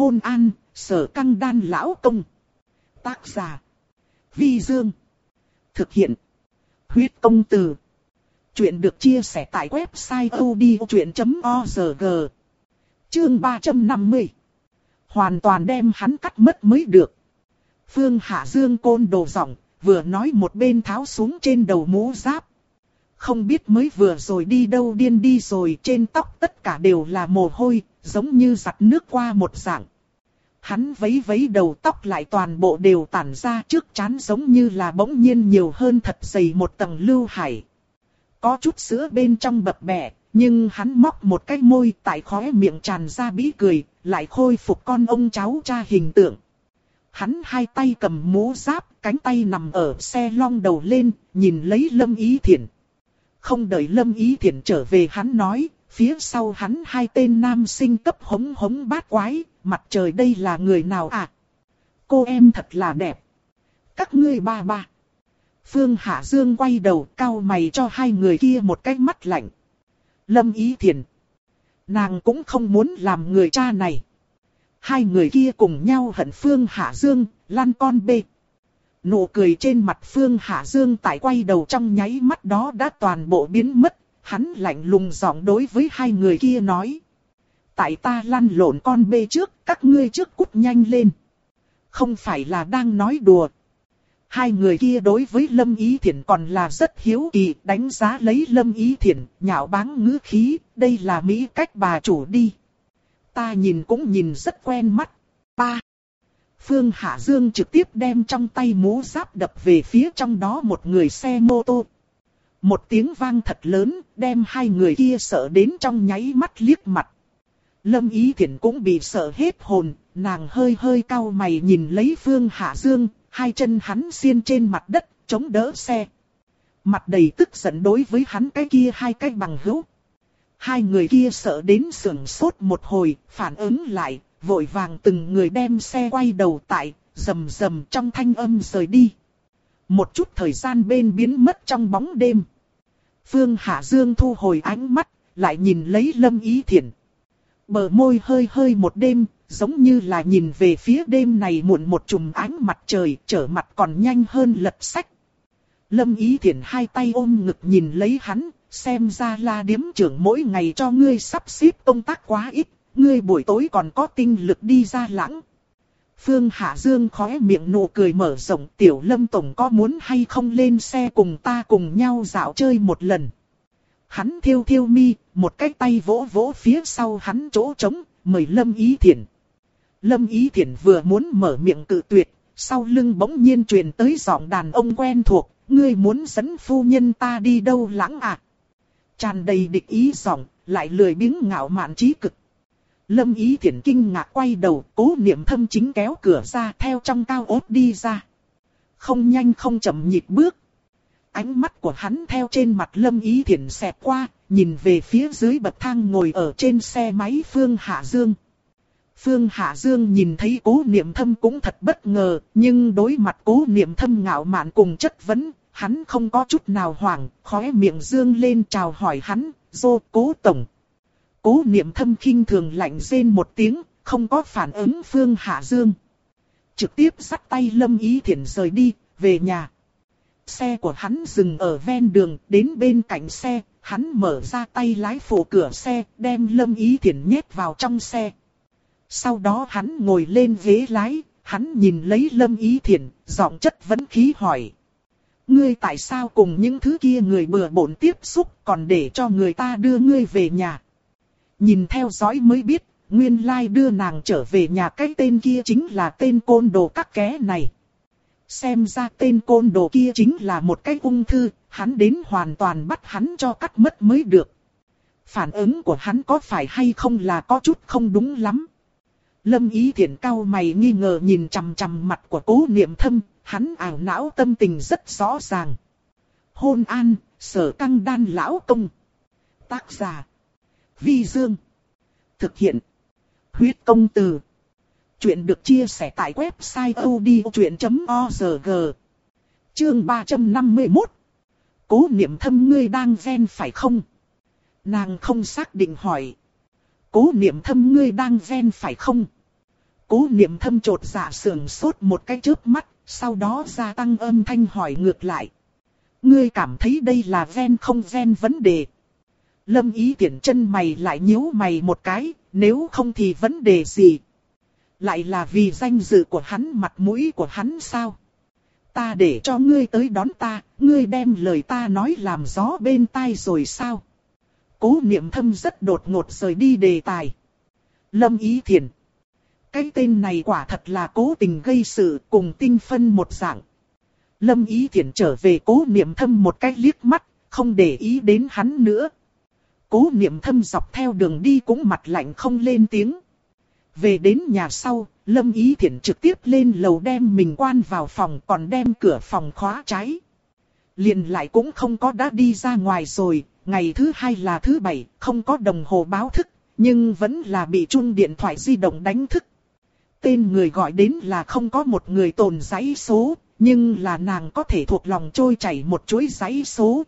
Hôn an, sở căng đan lão công. Tác giả. Vi Dương. Thực hiện. Huyết công từ. Chuyện được chia sẻ tại website odchuyện.org. Chương 350. Hoàn toàn đem hắn cắt mất mới được. Phương Hạ Dương côn đồ giọng, vừa nói một bên tháo xuống trên đầu mũ giáp. Không biết mới vừa rồi đi đâu điên đi rồi trên tóc tất cả đều là mồ hôi, giống như giặt nước qua một dạng. Hắn vấy vấy đầu tóc lại toàn bộ đều tản ra trước chán giống như là bỗng nhiên nhiều hơn thật dày một tầng lưu hải. Có chút sữa bên trong bập bẹ, nhưng hắn móc một cái môi tại khóe miệng tràn ra bí cười, lại khôi phục con ông cháu cha hình tượng. Hắn hai tay cầm mũ giáp, cánh tay nằm ở xe long đầu lên, nhìn lấy Lâm Ý thiện. Không đợi Lâm Ý Thiển trở về hắn nói, phía sau hắn hai tên nam sinh cấp hống hống bát quái, mặt trời đây là người nào à? Cô em thật là đẹp. Các ngươi ba ba. Phương Hạ Dương quay đầu cao mày cho hai người kia một cái mắt lạnh. Lâm Ý Thiền. Nàng cũng không muốn làm người cha này. Hai người kia cùng nhau hận Phương Hạ Dương, lan con bê. Nụ cười trên mặt Phương Hạ Dương tại quay đầu trong nháy mắt đó đã toàn bộ biến mất. Hắn lạnh lùng giọng đối với hai người kia nói. Tại ta lăn lộn con bê trước, các ngươi trước cút nhanh lên. Không phải là đang nói đùa, Hai người kia đối với Lâm Ý Thiển còn là rất hiếu kỳ, đánh giá lấy Lâm Ý Thiển, nhạo báng ngữ khí, đây là Mỹ cách bà chủ đi. Ta nhìn cũng nhìn rất quen mắt. Ba. Phương Hạ Dương trực tiếp đem trong tay mũ giáp đập về phía trong đó một người xe mô tô. Một tiếng vang thật lớn, đem hai người kia sợ đến trong nháy mắt liếc mặt. Lâm Ý Thiển cũng bị sợ hết hồn, nàng hơi hơi cau mày nhìn lấy Phương Hạ Dương, hai chân hắn xiên trên mặt đất, chống đỡ xe. Mặt đầy tức giận đối với hắn cái kia hai cái bằng hữu. Hai người kia sợ đến sưởng sốt một hồi, phản ứng lại, vội vàng từng người đem xe quay đầu tại, rầm rầm trong thanh âm rời đi. Một chút thời gian bên biến mất trong bóng đêm. Phương Hạ Dương thu hồi ánh mắt, lại nhìn lấy Lâm Ý Thiển. Bờ môi hơi hơi một đêm, giống như là nhìn về phía đêm này muộn một chùm ánh mặt trời, trở mặt còn nhanh hơn lật sách. Lâm Ý Thiển hai tay ôm ngực nhìn lấy hắn, xem ra là điếm trưởng mỗi ngày cho ngươi sắp xếp công tác quá ít, ngươi buổi tối còn có tinh lực đi ra lãng. Phương Hạ Dương khóe miệng nụ cười mở rộng tiểu lâm tổng có muốn hay không lên xe cùng ta cùng nhau dạo chơi một lần. Hắn thiêu thiêu mi, một cái tay vỗ vỗ phía sau hắn chỗ trống, mời Lâm Ý Thiển. Lâm Ý Thiển vừa muốn mở miệng cự tuyệt, sau lưng bỗng nhiên truyền tới giọng đàn ông quen thuộc, ngươi muốn dẫn phu nhân ta đi đâu lãng à? Tràn đầy địch ý giọng, lại lười biếng ngạo mạn trí cực. Lâm Ý Thiển kinh ngạc quay đầu, cố niệm thâm chính kéo cửa ra theo trong cao ốt đi ra. Không nhanh không chậm nhịp bước. Ánh mắt của hắn theo trên mặt Lâm Ý Thiển xẹt qua, nhìn về phía dưới bậc thang ngồi ở trên xe máy Phương Hạ Dương. Phương Hạ Dương nhìn thấy cố niệm thâm cũng thật bất ngờ, nhưng đối mặt cố niệm thâm ngạo mạn cùng chất vấn, hắn không có chút nào hoảng, khóe miệng dương lên chào hỏi hắn, dô cố tổng. Cố niệm thâm khinh thường lạnh rên một tiếng, không có phản ứng Phương Hạ Dương. Trực tiếp dắt tay Lâm Ý Thiển rời đi, về nhà. Xe của hắn dừng ở ven đường, đến bên cạnh xe, hắn mở ra tay lái phụ cửa xe, đem Lâm Ý Thiển nhét vào trong xe. Sau đó hắn ngồi lên ghế lái, hắn nhìn lấy Lâm Ý Thiển, giọng chất vấn khí hỏi. Ngươi tại sao cùng những thứ kia người bừa bộn tiếp xúc còn để cho người ta đưa ngươi về nhà? Nhìn theo dõi mới biết, nguyên lai đưa nàng trở về nhà cái tên kia chính là tên côn đồ các ké này. Xem ra tên côn đồ kia chính là một cái ung thư, hắn đến hoàn toàn bắt hắn cho cắt mất mới được. Phản ứng của hắn có phải hay không là có chút không đúng lắm. Lâm ý thiện cao mày nghi ngờ nhìn chằm chằm mặt của cố niệm thâm, hắn ảo não tâm tình rất rõ ràng. Hôn an, sở căng đan lão công. Tác giả. Vi Dương. Thực hiện. Huyết công từ. Chuyện được chia sẻ tại website odchuyện.org. Chương 351. Cố niệm thâm ngươi đang ven phải không? Nàng không xác định hỏi. Cố niệm thâm ngươi đang ven phải không? Cố niệm thâm trột dạ sườn sốt một cái chớp mắt, sau đó gia tăng âm thanh hỏi ngược lại. Ngươi cảm thấy đây là ven không ven vấn đề. Lâm ý tiện chân mày lại nhíu mày một cái, nếu không thì vấn đề gì? Lại là vì danh dự của hắn mặt mũi của hắn sao? Ta để cho ngươi tới đón ta, ngươi đem lời ta nói làm gió bên tai rồi sao? Cố niệm thâm rất đột ngột rời đi đề tài. Lâm ý thiền. Cái tên này quả thật là cố tình gây sự cùng tinh phân một dạng. Lâm ý thiền trở về cố niệm thâm một cách liếc mắt, không để ý đến hắn nữa. Cố niệm thâm dọc theo đường đi cũng mặt lạnh không lên tiếng. Về đến nhà sau, Lâm Ý Thiển trực tiếp lên lầu đem mình quan vào phòng còn đem cửa phòng khóa trái. Liền lại cũng không có đã đi ra ngoài rồi, ngày thứ hai là thứ bảy, không có đồng hồ báo thức, nhưng vẫn là bị chung điện thoại di động đánh thức. Tên người gọi đến là không có một người tồn giấy số, nhưng là nàng có thể thuộc lòng trôi chảy một chuỗi giấy số.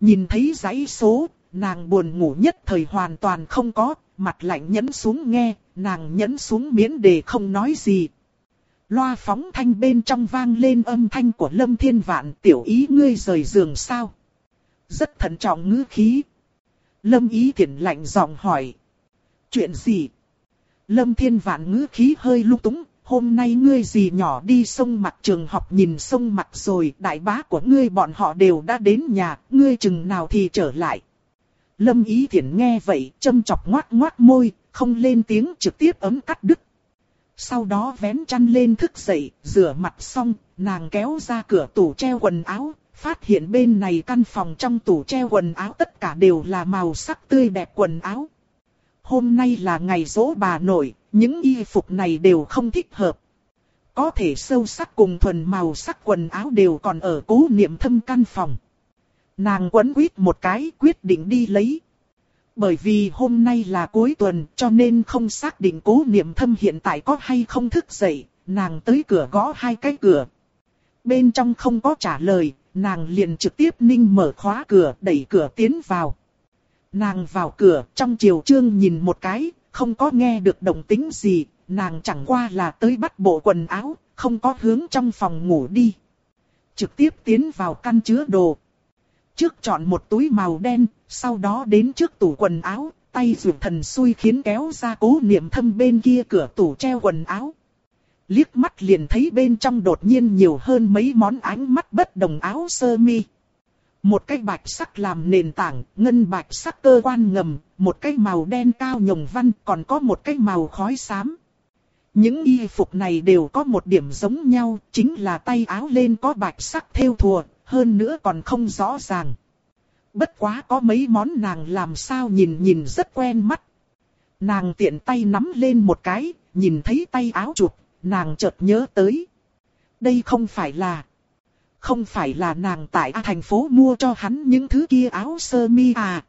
Nhìn thấy giấy số, nàng buồn ngủ nhất thời hoàn toàn không có, mặt lạnh nhấn xuống nghe, nàng nhấn xuống miễn đề không nói gì. Loa phóng thanh bên trong vang lên âm thanh của Lâm Thiên Vạn tiểu ý ngươi rời giường sao. Rất thận trọng ngữ khí. Lâm ý thiện lạnh giọng hỏi. Chuyện gì? Lâm Thiên Vạn ngữ khí hơi lung túng. Hôm nay ngươi gì nhỏ đi sông mặt trường học nhìn sông mặt rồi, đại bá của ngươi bọn họ đều đã đến nhà, ngươi chừng nào thì trở lại. Lâm Ý Thiển nghe vậy, châm chọc ngoác ngoác môi, không lên tiếng trực tiếp ấm cắt đứt. Sau đó vén chăn lên thức dậy, rửa mặt xong, nàng kéo ra cửa tủ treo quần áo, phát hiện bên này căn phòng trong tủ treo quần áo tất cả đều là màu sắc tươi đẹp quần áo. Hôm nay là ngày dỗ bà nội, những y phục này đều không thích hợp. Có thể sâu sắc cùng thuần màu sắc quần áo đều còn ở cố niệm thâm căn phòng. Nàng quấn quýt một cái quyết định đi lấy. Bởi vì hôm nay là cuối tuần cho nên không xác định cố niệm thâm hiện tại có hay không thức dậy, nàng tới cửa gõ hai cái cửa. Bên trong không có trả lời, nàng liền trực tiếp ninh mở khóa cửa đẩy cửa tiến vào. Nàng vào cửa trong chiều trương nhìn một cái, không có nghe được động tính gì, nàng chẳng qua là tới bắt bộ quần áo, không có hướng trong phòng ngủ đi. Trực tiếp tiến vào căn chứa đồ, Trước chọn một túi màu đen, sau đó đến trước tủ quần áo, tay dược thần xui khiến kéo ra cố niệm thâm bên kia cửa tủ treo quần áo. Liếc mắt liền thấy bên trong đột nhiên nhiều hơn mấy món ánh mắt bất đồng áo sơ mi. Một cái bạch sắc làm nền tảng, ngân bạch sắc cơ quan ngầm, một cái màu đen cao nhồng văn, còn có một cái màu khói xám. Những y phục này đều có một điểm giống nhau, chính là tay áo lên có bạch sắc thêu thùa, hơn nữa còn không rõ ràng. Bất quá có mấy món nàng làm sao nhìn nhìn rất quen mắt. Nàng tiện tay nắm lên một cái, nhìn thấy tay áo chụp, nàng chợt nhớ tới. Đây không phải là... Không phải là nàng tại A thành phố mua cho hắn những thứ kia áo sơ mi à.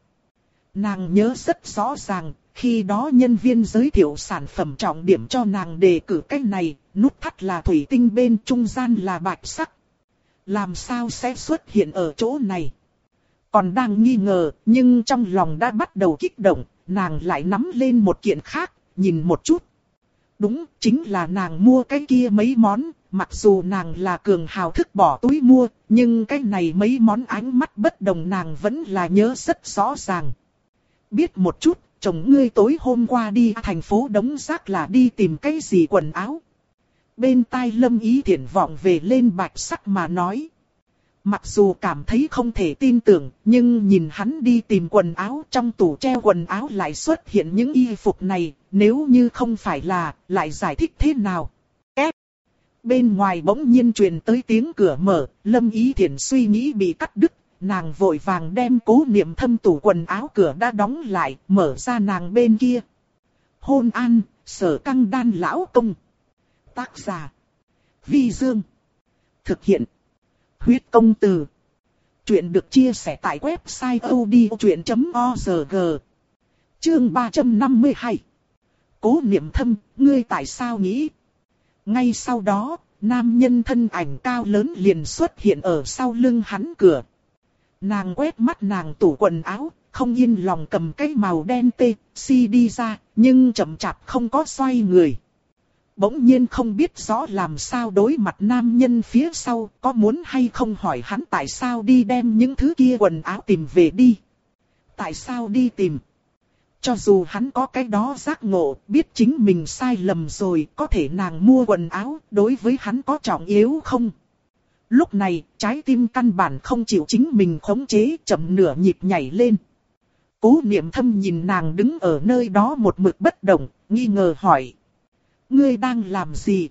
Nàng nhớ rất rõ ràng, khi đó nhân viên giới thiệu sản phẩm trọng điểm cho nàng đề cử cách này, nút thắt là thủy tinh bên trung gian là bạch sắc. Làm sao sẽ xuất hiện ở chỗ này? Còn đang nghi ngờ, nhưng trong lòng đã bắt đầu kích động, nàng lại nắm lên một kiện khác, nhìn một chút. Đúng, chính là nàng mua cái kia mấy món, mặc dù nàng là cường hào thức bỏ túi mua, nhưng cái này mấy món ánh mắt bất đồng nàng vẫn là nhớ rất rõ ràng. Biết một chút, chồng ngươi tối hôm qua đi thành phố đống rác là đi tìm cái gì quần áo. Bên tai lâm ý thiện vọng về lên bạch sắc mà nói. Mặc dù cảm thấy không thể tin tưởng, nhưng nhìn hắn đi tìm quần áo trong tủ treo quần áo lại xuất hiện những y phục này, nếu như không phải là, lại giải thích thế nào. Ép! Bên ngoài bỗng nhiên truyền tới tiếng cửa mở, lâm ý thiện suy nghĩ bị cắt đứt, nàng vội vàng đem cố niệm thâm tủ quần áo cửa đã đóng lại, mở ra nàng bên kia. Hôn an, sở căng đan lão công. Tác giả. Vi Dương. Thực hiện. Huyết công từ. Chuyện được chia sẻ tại website odchuyện.org. Chương 352. Cố niệm thâm, ngươi tại sao nghĩ? Ngay sau đó, nam nhân thân ảnh cao lớn liền xuất hiện ở sau lưng hắn cửa. Nàng quét mắt nàng tủ quần áo, không yên lòng cầm cái màu đen tê, si đi ra, nhưng chậm chạp không có xoay người. Bỗng nhiên không biết rõ làm sao đối mặt nam nhân phía sau, có muốn hay không hỏi hắn tại sao đi đem những thứ kia quần áo tìm về đi. Tại sao đi tìm? Cho dù hắn có cái đó giác ngộ, biết chính mình sai lầm rồi, có thể nàng mua quần áo, đối với hắn có trọng yếu không? Lúc này, trái tim căn bản không chịu chính mình khống chế, chậm nửa nhịp nhảy lên. Cố niệm thâm nhìn nàng đứng ở nơi đó một mực bất động, nghi ngờ hỏi. Ngươi đang làm gì?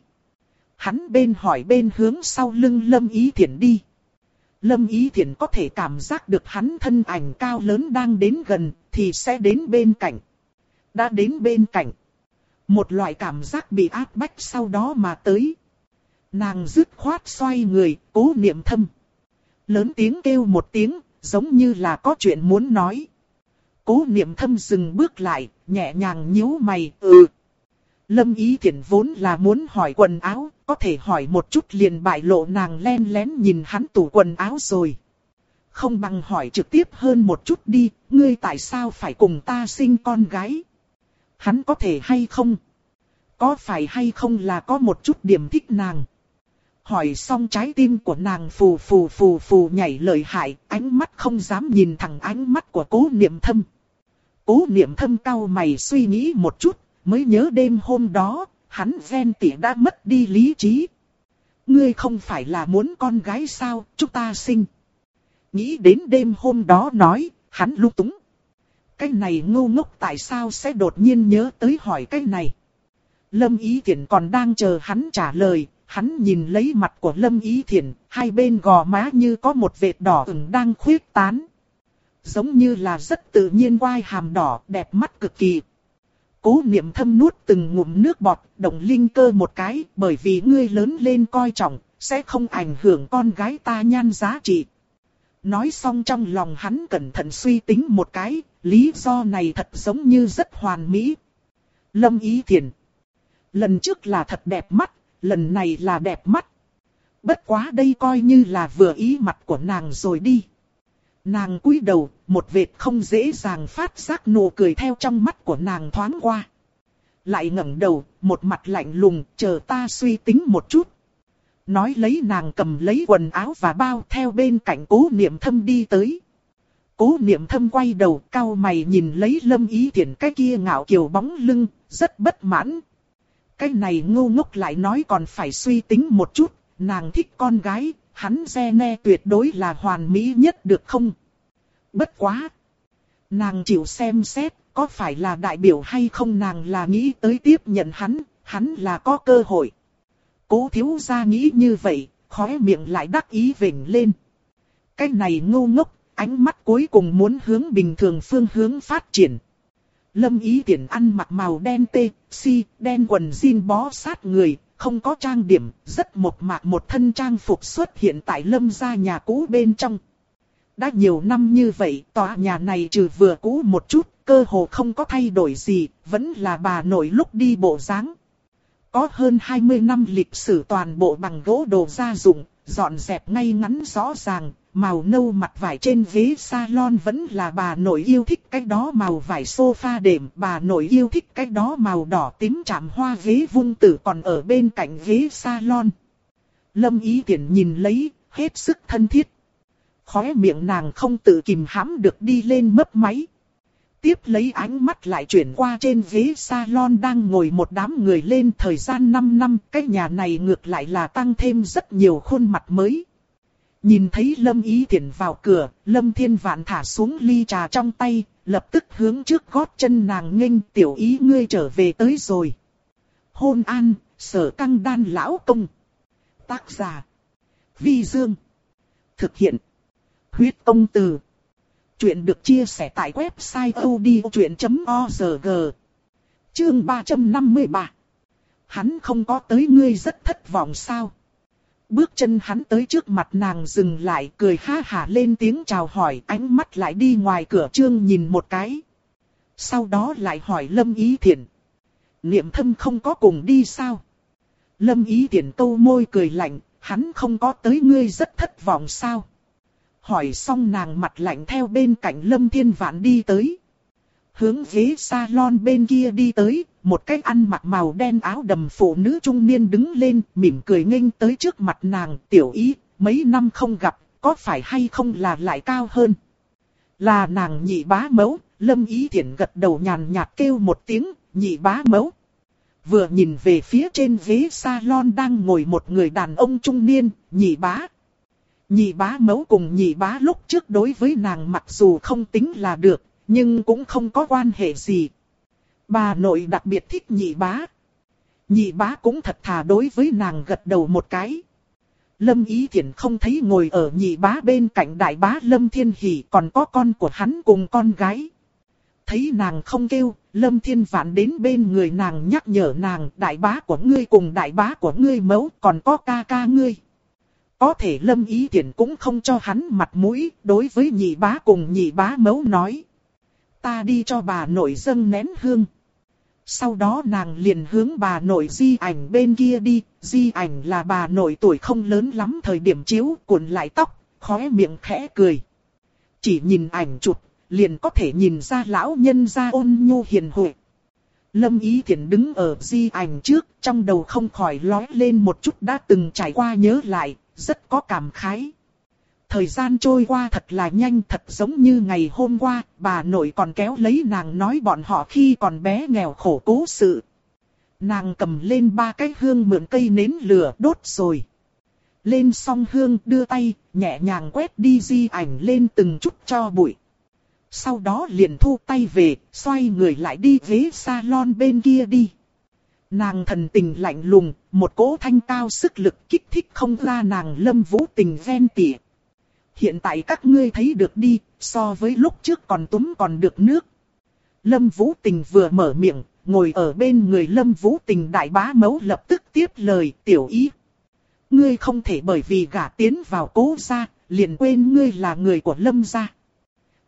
Hắn bên hỏi bên hướng sau lưng Lâm Ý Thiển đi. Lâm Ý Thiển có thể cảm giác được hắn thân ảnh cao lớn đang đến gần, thì sẽ đến bên cạnh. Đã đến bên cạnh. Một loại cảm giác bị áp bách sau đó mà tới. Nàng dứt khoát xoay người, cố niệm thâm. Lớn tiếng kêu một tiếng, giống như là có chuyện muốn nói. Cố niệm thâm dừng bước lại, nhẹ nhàng nhíu mày, ừ. Lâm ý Thiển vốn là muốn hỏi quần áo, có thể hỏi một chút liền bại lộ nàng len lén nhìn hắn tủ quần áo rồi. Không bằng hỏi trực tiếp hơn một chút đi, ngươi tại sao phải cùng ta sinh con gái? Hắn có thể hay không? Có phải hay không là có một chút điểm thích nàng? Hỏi xong trái tim của nàng phù phù phù phù nhảy lời hại, ánh mắt không dám nhìn thẳng ánh mắt của cố niệm thâm. Cố niệm thâm cau mày suy nghĩ một chút, mới nhớ đêm hôm đó, hắn ghen tỉa đã mất đi lý trí. Ngươi không phải là muốn con gái sao, chúng ta sinh. Nghĩ đến đêm hôm đó nói, hắn lúc túng. Cái này ngu ngốc tại sao sẽ đột nhiên nhớ tới hỏi cái này. Lâm Ý Thiển còn đang chờ hắn trả lời, hắn nhìn lấy mặt của Lâm Ý Thiển, hai bên gò má như có một vệt đỏ ửng đang khuyết tán. Giống như là rất tự nhiên quai hàm đỏ, đẹp mắt cực kỳ. Cố niệm thâm nuốt từng ngụm nước bọt, động linh cơ một cái, bởi vì ngươi lớn lên coi trọng, sẽ không ảnh hưởng con gái ta nhan giá trị. Nói xong trong lòng hắn cẩn thận suy tính một cái, lý do này thật giống như rất hoàn mỹ. Lâm Ý Thiền Lần trước là thật đẹp mắt, lần này là đẹp mắt. Bất quá đây coi như là vừa ý mặt của nàng rồi đi. Nàng cúi đầu, một vệt không dễ dàng phát giác nụ cười theo trong mắt của nàng thoáng qua. Lại ngẩng đầu, một mặt lạnh lùng, chờ ta suy tính một chút. Nói lấy nàng cầm lấy quần áo và bao theo bên cạnh cố niệm thâm đi tới. Cố niệm thâm quay đầu cao mày nhìn lấy lâm ý thiện cái kia ngạo kiều bóng lưng, rất bất mãn. Cái này ngu ngốc lại nói còn phải suy tính một chút, nàng thích con gái, hắn xe ne tuyệt đối là hoàn mỹ nhất được không? Bất quá! Nàng chịu xem xét, có phải là đại biểu hay không nàng là nghĩ tới tiếp nhận hắn, hắn là có cơ hội. Cố thiếu gia nghĩ như vậy, khóe miệng lại đắc ý vỉnh lên. Cái này ngu ngốc, ánh mắt cuối cùng muốn hướng bình thường phương hướng phát triển. Lâm ý tiện ăn mặc màu đen tê, si, đen quần jean bó sát người, không có trang điểm, rất một mạc một thân trang phục xuất hiện tại lâm gia nhà cũ bên trong. Đã nhiều năm như vậy, tòa nhà này trừ vừa cũ một chút, cơ hồ không có thay đổi gì, vẫn là bà nội lúc đi bộ dáng. Có hơn 20 năm lịch sử toàn bộ bằng gỗ đồ gia dụng, dọn dẹp ngay ngắn rõ ràng, màu nâu mặt vải trên ghế salon vẫn là bà nội yêu thích cái đó màu vải sofa đệm, bà nội yêu thích cái đó màu đỏ tím chạm hoa ghế vung tử còn ở bên cạnh ghế salon. Lâm ý tiện nhìn lấy, hết sức thân thiết. Khóe miệng nàng không tự kìm hãm được đi lên mấp máy. Tiếp lấy ánh mắt lại chuyển qua trên ghế salon đang ngồi một đám người lên thời gian 5 năm, cái nhà này ngược lại là tăng thêm rất nhiều khuôn mặt mới. Nhìn thấy Lâm Ý Thiển vào cửa, Lâm Thiên Vạn thả xuống ly trà trong tay, lập tức hướng trước gót chân nàng nghênh tiểu ý ngươi trở về tới rồi. Hôn an, sở căng đan lão công. Tác giả. Vi Dương. Thực hiện. Huyết công từ. Chuyện được chia sẻ tại website odchuyện.org. Chương 353. Hắn không có tới ngươi rất thất vọng sao? Bước chân hắn tới trước mặt nàng dừng lại cười ha hả lên tiếng chào hỏi ánh mắt lại đi ngoài cửa trương nhìn một cái. Sau đó lại hỏi Lâm Ý Thiển. Niệm thâm không có cùng đi sao? Lâm Ý Thiển câu môi cười lạnh, hắn không có tới ngươi rất thất vọng sao? Hỏi xong nàng mặt lạnh theo bên cạnh Lâm Thiên Vạn đi tới. hướng ghế salon bên kia đi tới, một cái ăn mặc màu đen áo đầm phụ nữ trung niên đứng lên, mỉm cười nghênh tới trước mặt nàng, tiểu ý, mấy năm không gặp, có phải hay không là lại cao hơn. Là nàng nhị bá mẫu, lâm ý thiện gật đầu nhàn nhạt kêu một tiếng, nhị bá mẫu. Vừa nhìn về phía trên ghế salon đang ngồi một người đàn ông trung niên, nhị bá. Nhị bá mẫu cùng nhị bá lúc trước đối với nàng mặc dù không tính là được, nhưng cũng không có quan hệ gì. Bà nội đặc biệt thích nhị bá. Nhị bá cũng thật thà đối với nàng gật đầu một cái. Lâm Ý Thiển không thấy ngồi ở nhị bá bên cạnh đại bá Lâm Thiên Hỷ còn có con của hắn cùng con gái. Thấy nàng không kêu, Lâm Thiên Vạn đến bên người nàng nhắc nhở nàng đại bá của ngươi cùng đại bá của ngươi mẫu còn có ca ca ngươi. Có thể Lâm Ý Thiển cũng không cho hắn mặt mũi đối với nhị bá cùng nhị bá mấu nói. Ta đi cho bà nội dâng nén hương. Sau đó nàng liền hướng bà nội di ảnh bên kia đi, di ảnh là bà nội tuổi không lớn lắm thời điểm chiếu cuộn lại tóc, khóe miệng khẽ cười. Chỉ nhìn ảnh chụp, liền có thể nhìn ra lão nhân ra ôn nhu hiền huệ. Lâm Ý Thiển đứng ở di ảnh trước, trong đầu không khỏi lói lên một chút đã từng trải qua nhớ lại, rất có cảm khái. Thời gian trôi qua thật là nhanh thật giống như ngày hôm qua, bà nội còn kéo lấy nàng nói bọn họ khi còn bé nghèo khổ cố sự. Nàng cầm lên ba cái hương mượn cây nến lửa đốt rồi. Lên song hương đưa tay, nhẹ nhàng quét đi di ảnh lên từng chút cho bụi. Sau đó liền thu tay về, xoay người lại đi ghế salon bên kia đi. Nàng thần tình lạnh lùng, một cỗ thanh cao sức lực kích thích không ra nàng lâm vũ tình ven tỉa hiện tại các ngươi thấy được đi, so với lúc trước còn túm còn được nước. Lâm Vũ Tình vừa mở miệng, ngồi ở bên người Lâm Vũ Tình đại bá mẫu lập tức tiếp lời tiểu ý. Ngươi không thể bởi vì gả tiến vào cố gia, liền quên ngươi là người của Lâm gia.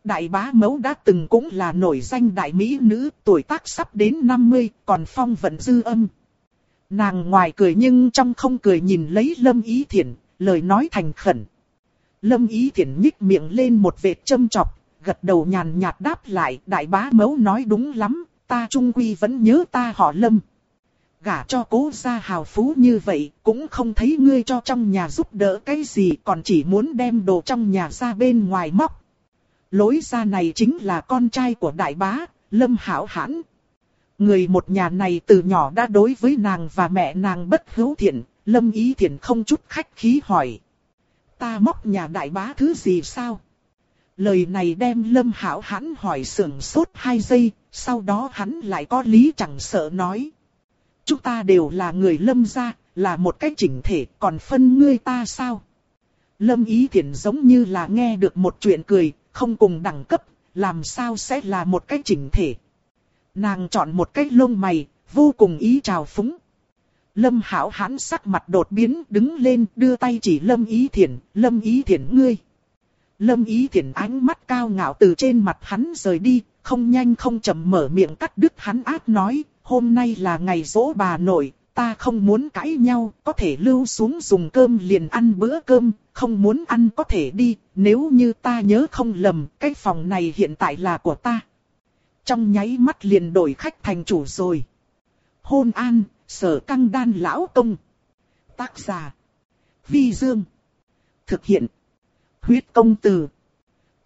Đại bá mẫu đã từng cũng là nổi danh đại mỹ nữ, tuổi tác sắp đến 50, còn phong vận dư âm. Nàng ngoài cười nhưng trong không cười nhìn lấy Lâm Ý Thiển, lời nói thành khẩn. Lâm Ý Thiển nhích miệng lên một vệt châm chọc, gật đầu nhàn nhạt đáp lại, đại bá mẫu nói đúng lắm, ta trung quy vẫn nhớ ta họ Lâm. Gả cho cố gia hào phú như vậy, cũng không thấy ngươi cho trong nhà giúp đỡ cái gì, còn chỉ muốn đem đồ trong nhà ra bên ngoài móc. Lối ra này chính là con trai của đại bá, Lâm Hảo Hãn. Người một nhà này từ nhỏ đã đối với nàng và mẹ nàng bất hữu thiện, Lâm Ý Thiện không chút khách khí hỏi. Ta móc nhà đại bá thứ gì sao? Lời này đem Lâm Hảo hãn hỏi sưởng sốt hai giây, sau đó hắn lại có lý chẳng sợ nói. Chúng ta đều là người Lâm gia, là một cách chỉnh thể, còn phân ngươi ta sao? Lâm Ý Thiển giống như là nghe được một chuyện cười, không cùng đẳng cấp, làm sao sẽ là một cách chỉnh thể. Nàng chọn một cách lông mày, vô cùng ý trào phúng. Lâm Hảo hán sắc mặt đột biến đứng lên đưa tay chỉ Lâm Ý Thiển, Lâm Ý Thiển ngươi. Lâm Ý Thiển ánh mắt cao ngạo từ trên mặt hắn rời đi, không nhanh không chậm mở miệng cắt đứt hắn ác nói, hôm nay là ngày dỗ bà nội, ta không muốn cãi nhau, có thể lưu xuống dùng cơm liền ăn bữa cơm, không muốn ăn có thể đi, nếu như ta nhớ không lầm, cái phòng này hiện tại là của ta. Trong nháy mắt liền đổi khách thành chủ rồi. Hôn an, Sở căng đan lão công. Tác giả. Vi Dương. Thực hiện. Huyết công từ.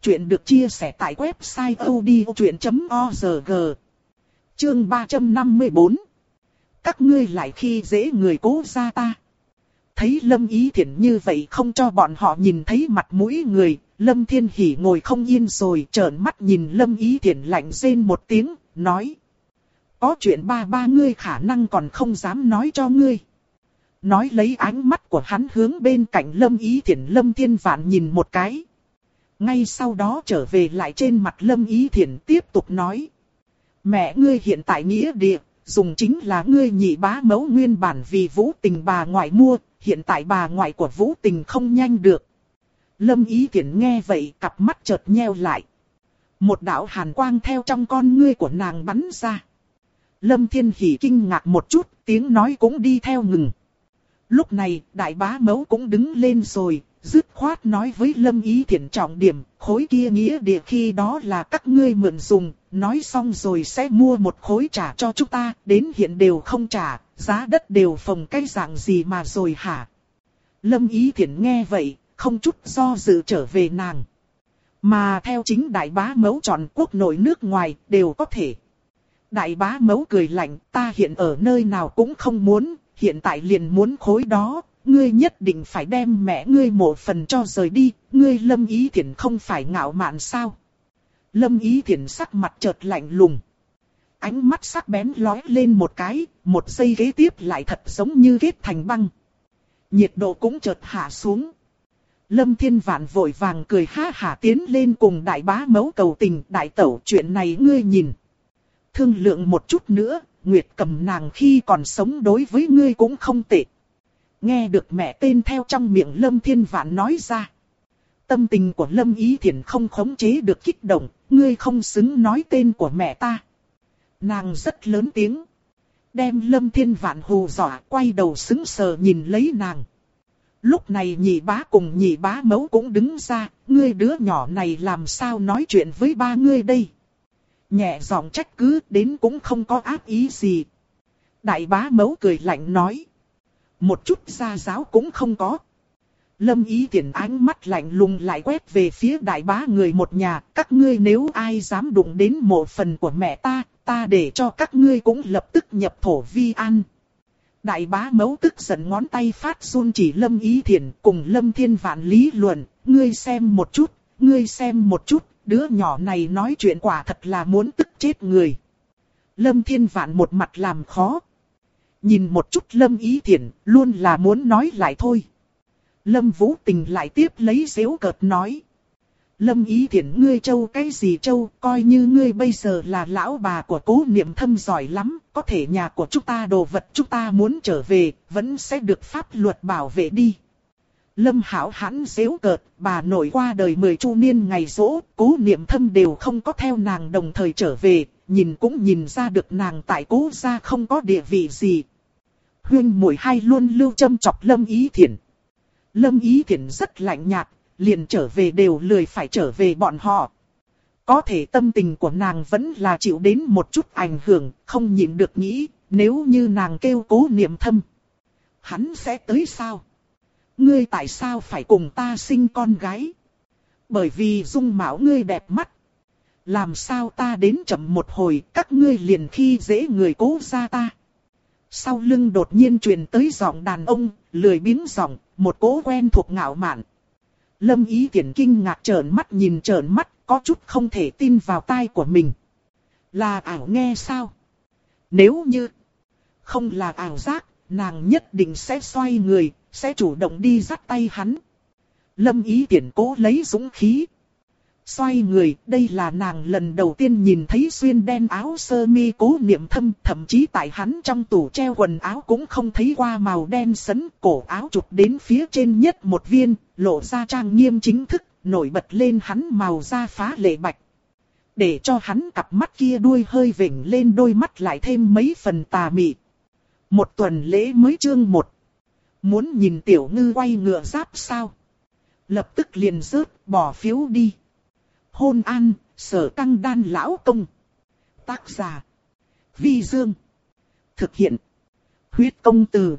Chuyện được chia sẻ tại website odchuyện.org. Chương 354. Các ngươi lại khi dễ người cố ra ta. Thấy Lâm Ý Thiển như vậy không cho bọn họ nhìn thấy mặt mũi người, Lâm Thiên Hỷ ngồi không yên rồi trợn mắt nhìn Lâm Ý Thiển lạnh rên một tiếng, nói. Có chuyện ba ba ngươi khả năng còn không dám nói cho ngươi. Nói lấy ánh mắt của hắn hướng bên cạnh lâm ý thiển lâm thiên vạn nhìn một cái. Ngay sau đó trở về lại trên mặt lâm ý thiển tiếp tục nói. Mẹ ngươi hiện tại nghĩa địa, dùng chính là ngươi nhị bá mẫu nguyên bản vì vũ tình bà ngoại mua, hiện tại bà ngoại của vũ tình không nhanh được. Lâm ý thiện nghe vậy cặp mắt chợt nheo lại. Một đạo hàn quang theo trong con ngươi của nàng bắn ra. Lâm Thiên Hỷ kinh ngạc một chút, tiếng nói cũng đi theo ngừng. Lúc này, đại bá mẫu cũng đứng lên rồi, dứt khoát nói với Lâm Ý Thiển trọng điểm, khối kia nghĩa địa khi đó là các ngươi mượn dùng, nói xong rồi sẽ mua một khối trả cho chúng ta, đến hiện đều không trả, giá đất đều phòng cái dạng gì mà rồi hả? Lâm Ý Thiển nghe vậy, không chút do dự trở về nàng. Mà theo chính đại bá mẫu chọn quốc nội nước ngoài đều có thể. Đại bá mẫu cười lạnh, ta hiện ở nơi nào cũng không muốn, hiện tại liền muốn khối đó, ngươi nhất định phải đem mẹ ngươi một phần cho rời đi, ngươi lâm ý thiện không phải ngạo mạn sao. Lâm ý thiện sắc mặt chợt lạnh lùng. Ánh mắt sắc bén lói lên một cái, một giây ghế tiếp lại thật giống như ghét thành băng. Nhiệt độ cũng chợt hạ xuống. Lâm Thiên Vạn vội vàng cười ha hả tiến lên cùng đại bá mấu cầu tình đại tẩu chuyện này ngươi nhìn. Thương lượng một chút nữa, Nguyệt cầm nàng khi còn sống đối với ngươi cũng không tệ. Nghe được mẹ tên theo trong miệng Lâm Thiên Vạn nói ra. Tâm tình của Lâm Ý Thiển không khống chế được kích động, ngươi không xứng nói tên của mẹ ta. Nàng rất lớn tiếng. Đem Lâm Thiên Vạn hù dọa quay đầu xứng sờ nhìn lấy nàng. Lúc này nhị bá cùng nhị bá mấu cũng đứng ra, ngươi đứa nhỏ này làm sao nói chuyện với ba ngươi đây. Nhẹ giọng trách cứ đến cũng không có ác ý gì. Đại bá mấu cười lạnh nói. Một chút gia giáo cũng không có. Lâm ý tiện ánh mắt lạnh lùng lại quét về phía đại bá người một nhà. Các ngươi nếu ai dám đụng đến một phần của mẹ ta, ta để cho các ngươi cũng lập tức nhập thổ vi an. Đại bá mấu tức giận ngón tay phát run chỉ Lâm Ý Thiển cùng Lâm Thiên Vạn lý luận, ngươi xem một chút, ngươi xem một chút, đứa nhỏ này nói chuyện quả thật là muốn tức chết người. Lâm Thiên Vạn một mặt làm khó. Nhìn một chút Lâm Ý Thiển, luôn là muốn nói lại thôi. Lâm Vũ Tình lại tiếp lấy dễu cợt nói. Lâm ý thiện ngươi châu cái gì châu, coi như ngươi bây giờ là lão bà của cố niệm thâm giỏi lắm, có thể nhà của chúng ta đồ vật chúng ta muốn trở về, vẫn sẽ được pháp luật bảo vệ đi. Lâm hảo hãn dễu cợt, bà nội qua đời mười chu niên ngày rỗ, cố niệm thâm đều không có theo nàng đồng thời trở về, nhìn cũng nhìn ra được nàng tại cố gia không có địa vị gì. Huyên mũi hai luôn lưu châm chọc lâm ý thiện. Lâm ý Thiển rất lạnh nhạt, liền trở về đều lười phải trở về bọn họ. Có thể tâm tình của nàng vẫn là chịu đến một chút ảnh hưởng, không nhịn được nghĩ, nếu như nàng kêu cố niệm thâm. Hắn sẽ tới sao? Ngươi tại sao phải cùng ta sinh con gái? Bởi vì dung mạo ngươi đẹp mắt. Làm sao ta đến chậm một hồi, các ngươi liền khi dễ người cố ra ta. Sau lưng đột nhiên truyền tới giọng đàn ông, lười biếng giọng, một cố quen thuộc ngạo mạn. Lâm ý tiện kinh ngạc trợn mắt nhìn trợn mắt, có chút không thể tin vào tai của mình. Là ảo nghe sao? Nếu như không là ảo giác, nàng nhất định sẽ xoay người, sẽ chủ động đi dắt tay hắn. Lâm ý tiện cố lấy dũng khí. Xoay người, đây là nàng lần đầu tiên nhìn thấy xuyên đen áo sơ mi cố niệm thâm, thậm chí tại hắn trong tủ treo quần áo cũng không thấy qua màu đen sấn, cổ áo chụp đến phía trên nhất một viên, lộ ra trang nghiêm chính thức, nổi bật lên hắn màu da phá lệ bạch. Để cho hắn cặp mắt kia đuôi hơi vểnh lên đôi mắt lại thêm mấy phần tà mị. Một tuần lễ mới chương một. Muốn nhìn tiểu ngư quay ngựa giáp sao? Lập tức liền rớt, bỏ phiếu đi. Hôn an, sở căng đan lão công. Tác giả. Vi Dương. Thực hiện. Huyết công từ.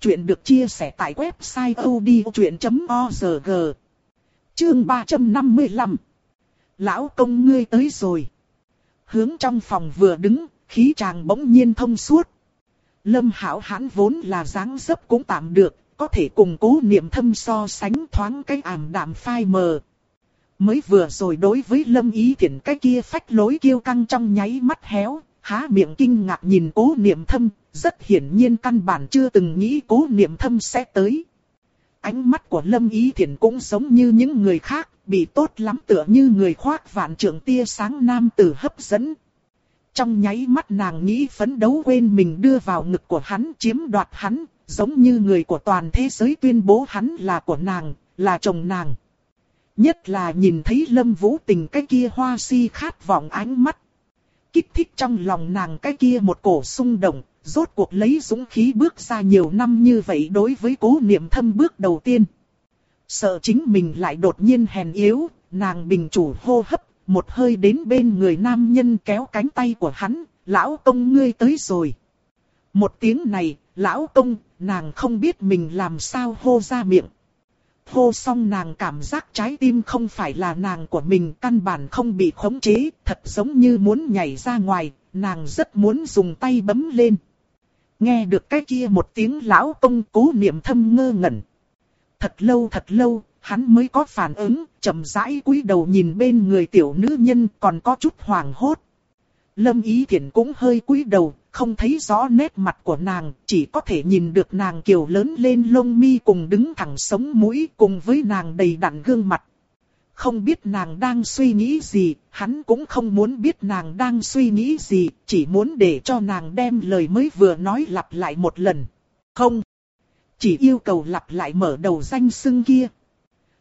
Chuyện được chia sẻ tại website odchuyện.org. Chương 355. Lão công ngươi tới rồi. Hướng trong phòng vừa đứng, khí chàng bỗng nhiên thông suốt. Lâm hảo hãn vốn là dáng dấp cũng tạm được, có thể cùng cố niệm thâm so sánh thoáng cái ảm đạm phai mờ. Mới vừa rồi đối với lâm ý thiện cái kia phách lối kiêu căng trong nháy mắt héo, há miệng kinh ngạc nhìn cố niệm thâm, rất hiển nhiên căn bản chưa từng nghĩ cố niệm thâm sẽ tới. Ánh mắt của lâm ý thiện cũng giống như những người khác, bị tốt lắm tựa như người khoác vạn trưởng tia sáng nam tử hấp dẫn. Trong nháy mắt nàng nghĩ phấn đấu quên mình đưa vào ngực của hắn chiếm đoạt hắn, giống như người của toàn thế giới tuyên bố hắn là của nàng, là chồng nàng. Nhất là nhìn thấy Lâm Vũ Tình cái kia hoa si khát vọng ánh mắt. Kích thích trong lòng nàng cái kia một cổ xung động, rốt cuộc lấy dũng khí bước ra nhiều năm như vậy đối với cố niệm thâm bước đầu tiên. Sợ chính mình lại đột nhiên hèn yếu, nàng bình chủ hô hấp, một hơi đến bên người nam nhân kéo cánh tay của hắn, lão công ngươi tới rồi. Một tiếng này, lão công, nàng không biết mình làm sao hô ra miệng. Hô xong nàng cảm giác trái tim không phải là nàng của mình, căn bản không bị khống chế, thật giống như muốn nhảy ra ngoài, nàng rất muốn dùng tay bấm lên. Nghe được cái kia một tiếng lão công cố niệm thâm ngơ ngẩn. Thật lâu thật lâu, hắn mới có phản ứng, chậm rãi cúi đầu nhìn bên người tiểu nữ nhân còn có chút hoảng hốt. Lâm Ý Thiển cũng hơi cúi đầu, không thấy rõ nét mặt của nàng, chỉ có thể nhìn được nàng kiều lớn lên lông mi cùng đứng thẳng sống mũi cùng với nàng đầy đặn gương mặt. Không biết nàng đang suy nghĩ gì, hắn cũng không muốn biết nàng đang suy nghĩ gì, chỉ muốn để cho nàng đem lời mới vừa nói lặp lại một lần. Không, chỉ yêu cầu lặp lại mở đầu danh xưng kia.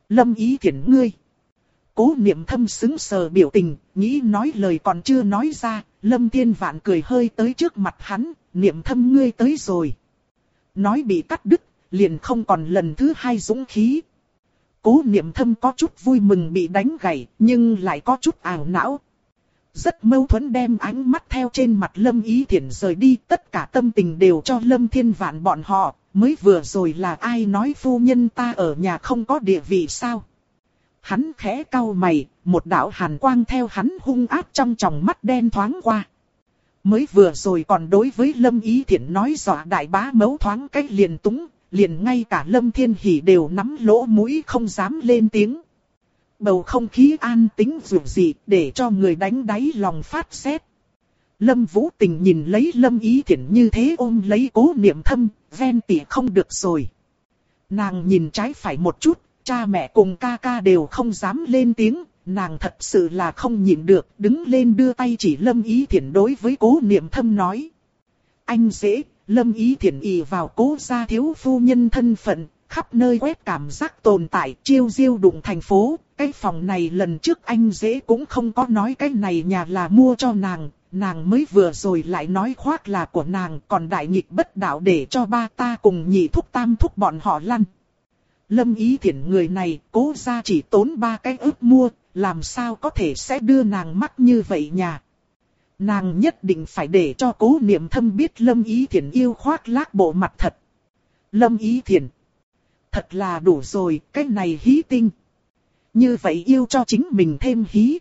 Lâm ý thiện ngươi. Cố niệm thâm xứng sờ biểu tình, nghĩ nói lời còn chưa nói ra, Lâm Thiên Vạn cười hơi tới trước mặt hắn, niệm thâm ngươi tới rồi. Nói bị cắt đứt, liền không còn lần thứ hai dũng khí. Cố niệm thâm có chút vui mừng bị đánh gãy, nhưng lại có chút ảo não. Rất mâu thuẫn đem ánh mắt theo trên mặt Lâm Ý Thiển rời đi, tất cả tâm tình đều cho Lâm Thiên Vạn bọn họ, mới vừa rồi là ai nói phu nhân ta ở nhà không có địa vị sao? Hắn khẽ cau mày, một đạo hàn quang theo hắn hung ác trong tròng mắt đen thoáng qua. Mới vừa rồi còn đối với Lâm Ý Thiển nói dọa đại bá mấu thoáng cách liền túng, liền ngay cả Lâm Thiên Hỷ đều nắm lỗ mũi không dám lên tiếng. Bầu không khí an tĩnh dù gì để cho người đánh đáy lòng phát xét. Lâm Vũ Tình nhìn lấy Lâm Ý Thiển như thế ôm lấy cố niệm thâm, ven tỉ không được rồi. Nàng nhìn trái phải một chút, cha mẹ cùng ca ca đều không dám lên tiếng, nàng thật sự là không nhịn được, đứng lên đưa tay chỉ Lâm Ý Thiển đối với cố niệm thâm nói. Anh dễ, Lâm Ý Thiển ì vào cố gia thiếu phu nhân thân phận, khắp nơi quét cảm giác tồn tại chiêu diêu đụng thành phố. Cái phòng này lần trước anh dễ cũng không có nói cái này nhà là mua cho nàng, nàng mới vừa rồi lại nói khoác là của nàng còn đại nghịch bất đạo để cho ba ta cùng nhị thúc tam thúc bọn họ lăn. Lâm ý Thiển người này cố ra chỉ tốn ba cái ước mua, làm sao có thể sẽ đưa nàng mắc như vậy nhà. Nàng nhất định phải để cho cố niệm thâm biết Lâm ý Thiển yêu khoác lác bộ mặt thật. Lâm ý Thiển. Thật là đủ rồi, cái này hí tinh. Như vậy yêu cho chính mình thêm hí.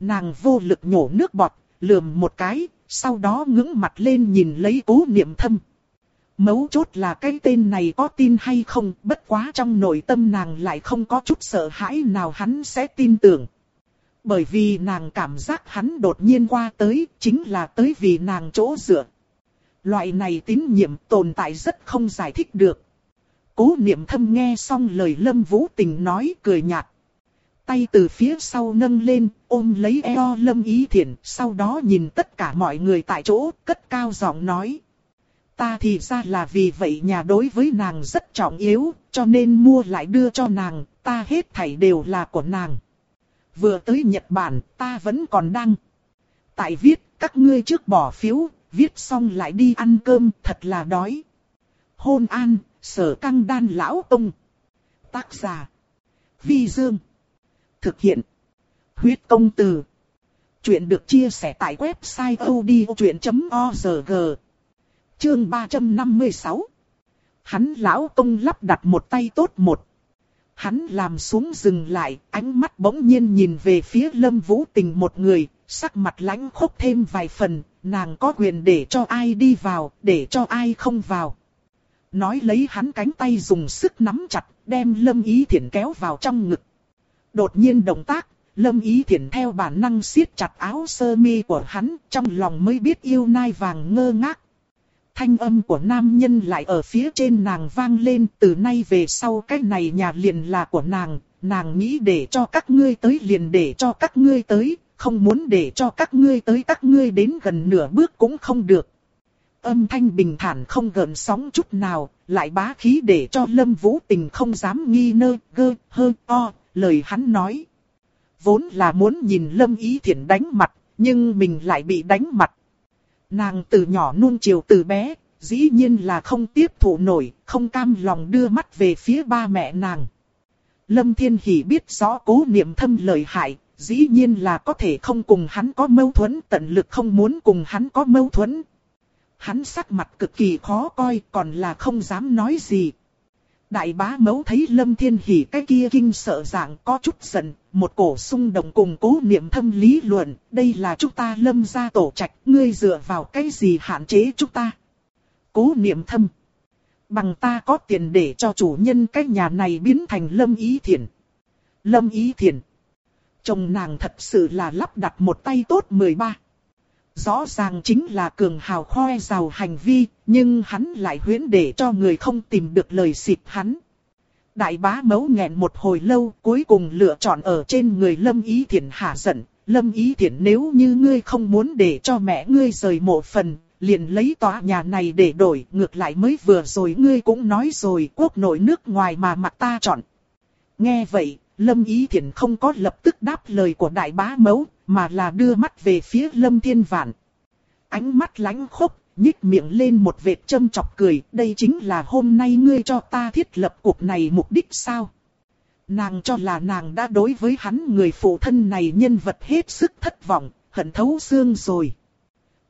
Nàng vô lực nhổ nước bọt, lườm một cái, sau đó ngưỡng mặt lên nhìn lấy cố niệm thâm. Mấu chốt là cái tên này có tin hay không, bất quá trong nội tâm nàng lại không có chút sợ hãi nào hắn sẽ tin tưởng. Bởi vì nàng cảm giác hắn đột nhiên qua tới, chính là tới vì nàng chỗ dựa. Loại này tín nhiệm tồn tại rất không giải thích được. Cố niệm thâm nghe xong lời Lâm Vũ Tình nói cười nhạt. Tay từ phía sau nâng lên, ôm lấy eo Lâm Ý Thiển, sau đó nhìn tất cả mọi người tại chỗ, cất cao giọng nói. Ta thì ra là vì vậy nhà đối với nàng rất trọng yếu, cho nên mua lại đưa cho nàng, ta hết thảy đều là của nàng. Vừa tới Nhật Bản, ta vẫn còn đang. Tại viết, các ngươi trước bỏ phiếu, viết xong lại đi ăn cơm, thật là đói. Hôn an, sở căng đan lão tông. Tác giả. Vi Dương. Thực hiện. Huyết công từ. Chuyện được chia sẻ tại website odchuyện.org. Chương 356. Hắn lão công lắp đặt một tay tốt một. Hắn làm xuống dừng lại, ánh mắt bỗng nhiên nhìn về phía lâm vũ tình một người, sắc mặt lãnh khốc thêm vài phần, nàng có quyền để cho ai đi vào, để cho ai không vào. Nói lấy hắn cánh tay dùng sức nắm chặt, đem lâm ý thiện kéo vào trong ngực. Đột nhiên động tác, lâm ý thiện theo bản năng siết chặt áo sơ mi của hắn, trong lòng mới biết yêu nai vàng ngơ ngác. Thanh âm của nam nhân lại ở phía trên nàng vang lên từ nay về sau cái này nhà liền là của nàng, nàng nghĩ để cho các ngươi tới liền để cho các ngươi tới, không muốn để cho các ngươi tới các ngươi đến gần nửa bước cũng không được. Âm thanh bình thản không gợn sóng chút nào, lại bá khí để cho Lâm Vũ Tình không dám nghi nơ, gơ, hơ, o, lời hắn nói. Vốn là muốn nhìn Lâm Ý Thiển đánh mặt, nhưng mình lại bị đánh mặt. Nàng từ nhỏ nuông chiều từ bé, dĩ nhiên là không tiếp thụ nổi, không cam lòng đưa mắt về phía ba mẹ nàng. Lâm Thiên Hỷ biết rõ cố niệm thâm lợi hại, dĩ nhiên là có thể không cùng hắn có mâu thuẫn, tận lực không muốn cùng hắn có mâu thuẫn. Hắn sắc mặt cực kỳ khó coi, còn là không dám nói gì. Đại bá mẫu thấy Lâm Thiên Hỷ cái kia kinh sợ dạng có chút giận, một cổ xung động cùng cố niệm thâm lý luận, đây là chúng ta lâm gia tổ trạch, ngươi dựa vào cái gì hạn chế chúng ta. Cố niệm thâm. Bằng ta có tiền để cho chủ nhân cái nhà này biến thành lâm ý thiện. Lâm ý thiện. Chồng nàng thật sự là lắp đặt một tay tốt 13. Rõ ràng chính là cường hào khoe giàu hành vi, nhưng hắn lại huyễn để cho người không tìm được lời xịt hắn. Đại bá mấu nghẹn một hồi lâu, cuối cùng lựa chọn ở trên người Lâm Ý Thiển hạ giận. Lâm Ý Thiển nếu như ngươi không muốn để cho mẹ ngươi rời mộ phần, liền lấy tòa nhà này để đổi. Ngược lại mới vừa rồi ngươi cũng nói rồi quốc nội nước ngoài mà mặt ta chọn. Nghe vậy, Lâm Ý Thiển không có lập tức đáp lời của đại bá mấu, mà là đưa mắt về phía Lâm Thiên Vạn. Ánh mắt lánh khốc, nhích miệng lên một vệt châm chọc cười, đây chính là hôm nay ngươi cho ta thiết lập cuộc này mục đích sao? Nàng cho là nàng đã đối với hắn người phụ thân này nhân vật hết sức thất vọng, hận thấu xương rồi.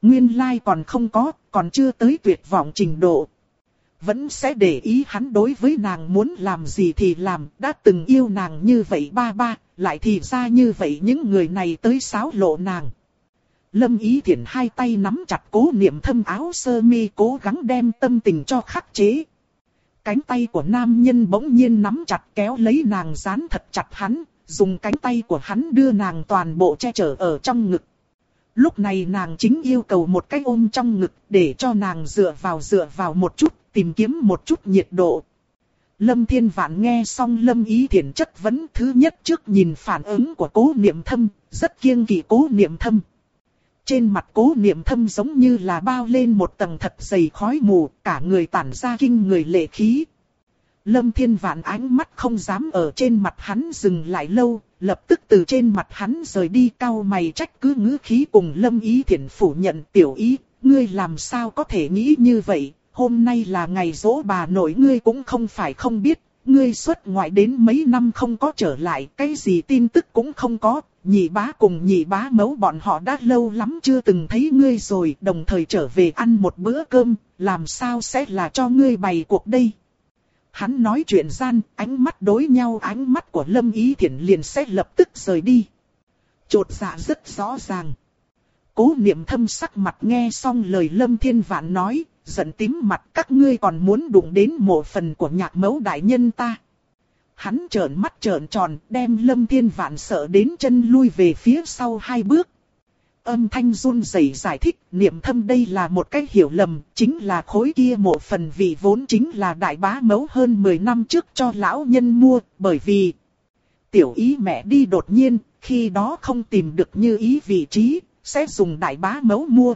Nguyên lai còn không có, còn chưa tới tuyệt vọng trình độ. Vẫn sẽ để ý hắn đối với nàng muốn làm gì thì làm, đã từng yêu nàng như vậy ba ba, lại thì ra như vậy những người này tới sáo lộ nàng. Lâm Ý Thiển hai tay nắm chặt cố niệm thâm áo sơ mi cố gắng đem tâm tình cho khắc chế. Cánh tay của nam nhân bỗng nhiên nắm chặt kéo lấy nàng dán thật chặt hắn, dùng cánh tay của hắn đưa nàng toàn bộ che chở ở trong ngực. Lúc này nàng chính yêu cầu một cái ôm trong ngực để cho nàng dựa vào dựa vào một chút, tìm kiếm một chút nhiệt độ. Lâm Thiên Vạn nghe xong Lâm Ý Thiển chất vấn thứ nhất trước nhìn phản ứng của cố niệm thâm, rất kiêng kỵ cố niệm thâm. Trên mặt cố niệm thâm giống như là bao lên một tầng thật dày khói mù, cả người tản ra kinh người lệ khí. Lâm Thiên Vạn ánh mắt không dám ở trên mặt hắn dừng lại lâu, lập tức từ trên mặt hắn rời đi cao mày trách cứ ngữ khí cùng Lâm Ý Thiển phủ nhận tiểu ý, ngươi làm sao có thể nghĩ như vậy, hôm nay là ngày dỗ bà nội ngươi cũng không phải không biết, ngươi xuất ngoại đến mấy năm không có trở lại, cái gì tin tức cũng không có, nhị bá cùng nhị bá mấu bọn họ đã lâu lắm chưa từng thấy ngươi rồi, đồng thời trở về ăn một bữa cơm, làm sao sẽ là cho ngươi bày cuộc đây. Hắn nói chuyện gian, ánh mắt đối nhau ánh mắt của Lâm Ý Thiển liền sẽ lập tức rời đi. Chột dạ rất rõ ràng. Cố niệm thâm sắc mặt nghe xong lời Lâm Thiên Vạn nói, giận tím mặt các ngươi còn muốn đụng đến mộ phần của nhạc mẫu đại nhân ta. Hắn trợn mắt trợn tròn, đem Lâm Thiên Vạn sợ đến chân lui về phía sau hai bước. Âm thanh run rẩy giải thích, niệm thâm đây là một cách hiểu lầm, chính là khối kia mộ phần vị vốn chính là đại bá mấu hơn 10 năm trước cho lão nhân mua, bởi vì tiểu ý mẹ đi đột nhiên, khi đó không tìm được như ý vị trí, sẽ dùng đại bá mấu mua.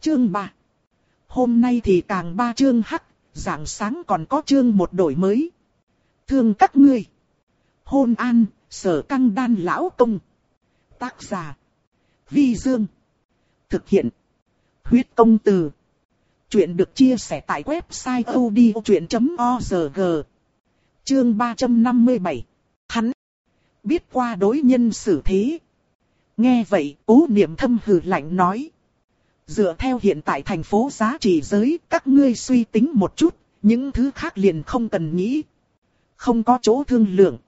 Chương 3 Hôm nay thì càng ba chương hắc, dạng sáng còn có chương một đổi mới. Thương các ngươi. Hôn an, sở căng đan lão công. Tác giả. Vi Dương. Thực hiện. Huyết công từ. Chuyện được chia sẻ tại website odchuyện.org. Chương 357. Hắn. Biết qua đối nhân xử thế. Nghe vậy, cố niệm thâm hừ lạnh nói. Dựa theo hiện tại thành phố giá trị giới, các ngươi suy tính một chút, những thứ khác liền không cần nghĩ. Không có chỗ thương lượng.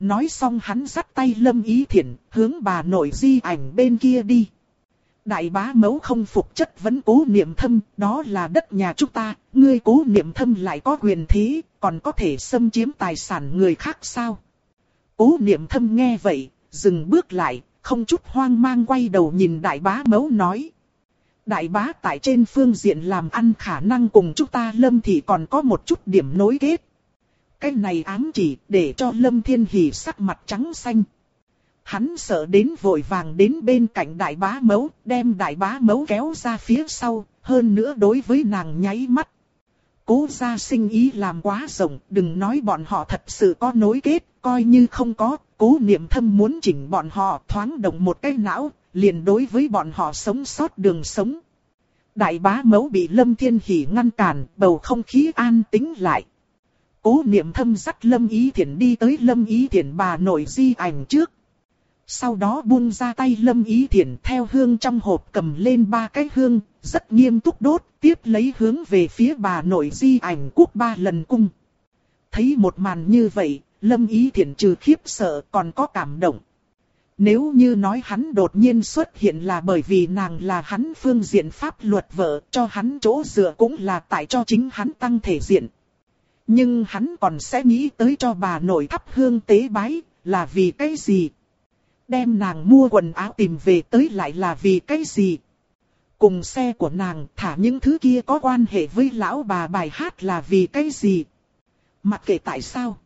Nói xong hắn dắt tay Lâm Ý Thiển, hướng bà nội di ảnh bên kia đi. Đại bá mẫu không phục chất vấn cố niệm thâm, đó là đất nhà chúng ta, ngươi cố niệm thâm lại có quyền thế, còn có thể xâm chiếm tài sản người khác sao? Cố niệm thâm nghe vậy, dừng bước lại, không chút hoang mang quay đầu nhìn đại bá mẫu nói. Đại bá tại trên phương diện làm ăn khả năng cùng chúng ta lâm thì còn có một chút điểm nối kết. Cái này ám chỉ để cho lâm thiên hỉ sắc mặt trắng xanh. Hắn sợ đến vội vàng đến bên cạnh đại bá mấu đem đại bá mấu kéo ra phía sau, hơn nữa đối với nàng nháy mắt. Cố gia sinh ý làm quá rộng, đừng nói bọn họ thật sự có nối kết, coi như không có, cố niệm thâm muốn chỉnh bọn họ thoáng động một cái não, liền đối với bọn họ sống sót đường sống. Đại bá mấu bị Lâm Thiên Hỷ ngăn cản, bầu không khí an tĩnh lại. Cố niệm thâm dắt Lâm Ý Thiển đi tới Lâm Ý Thiển bà nội di ảnh trước. Sau đó buông ra tay lâm ý Thiển theo hương trong hộp cầm lên ba cái hương, rất nghiêm túc đốt, tiếp lấy hướng về phía bà nội di ảnh quốc ba lần cung. Thấy một màn như vậy, lâm ý Thiển trừ khiếp sợ còn có cảm động. Nếu như nói hắn đột nhiên xuất hiện là bởi vì nàng là hắn phương diện pháp luật vợ, cho hắn chỗ dựa cũng là tại cho chính hắn tăng thể diện. Nhưng hắn còn sẽ nghĩ tới cho bà nội thắp hương tế bái, là vì cái gì? Đem nàng mua quần áo tìm về tới lại là vì cái gì? Cùng xe của nàng thả những thứ kia có quan hệ với lão bà bài hát là vì cái gì? Mặc kệ tại sao?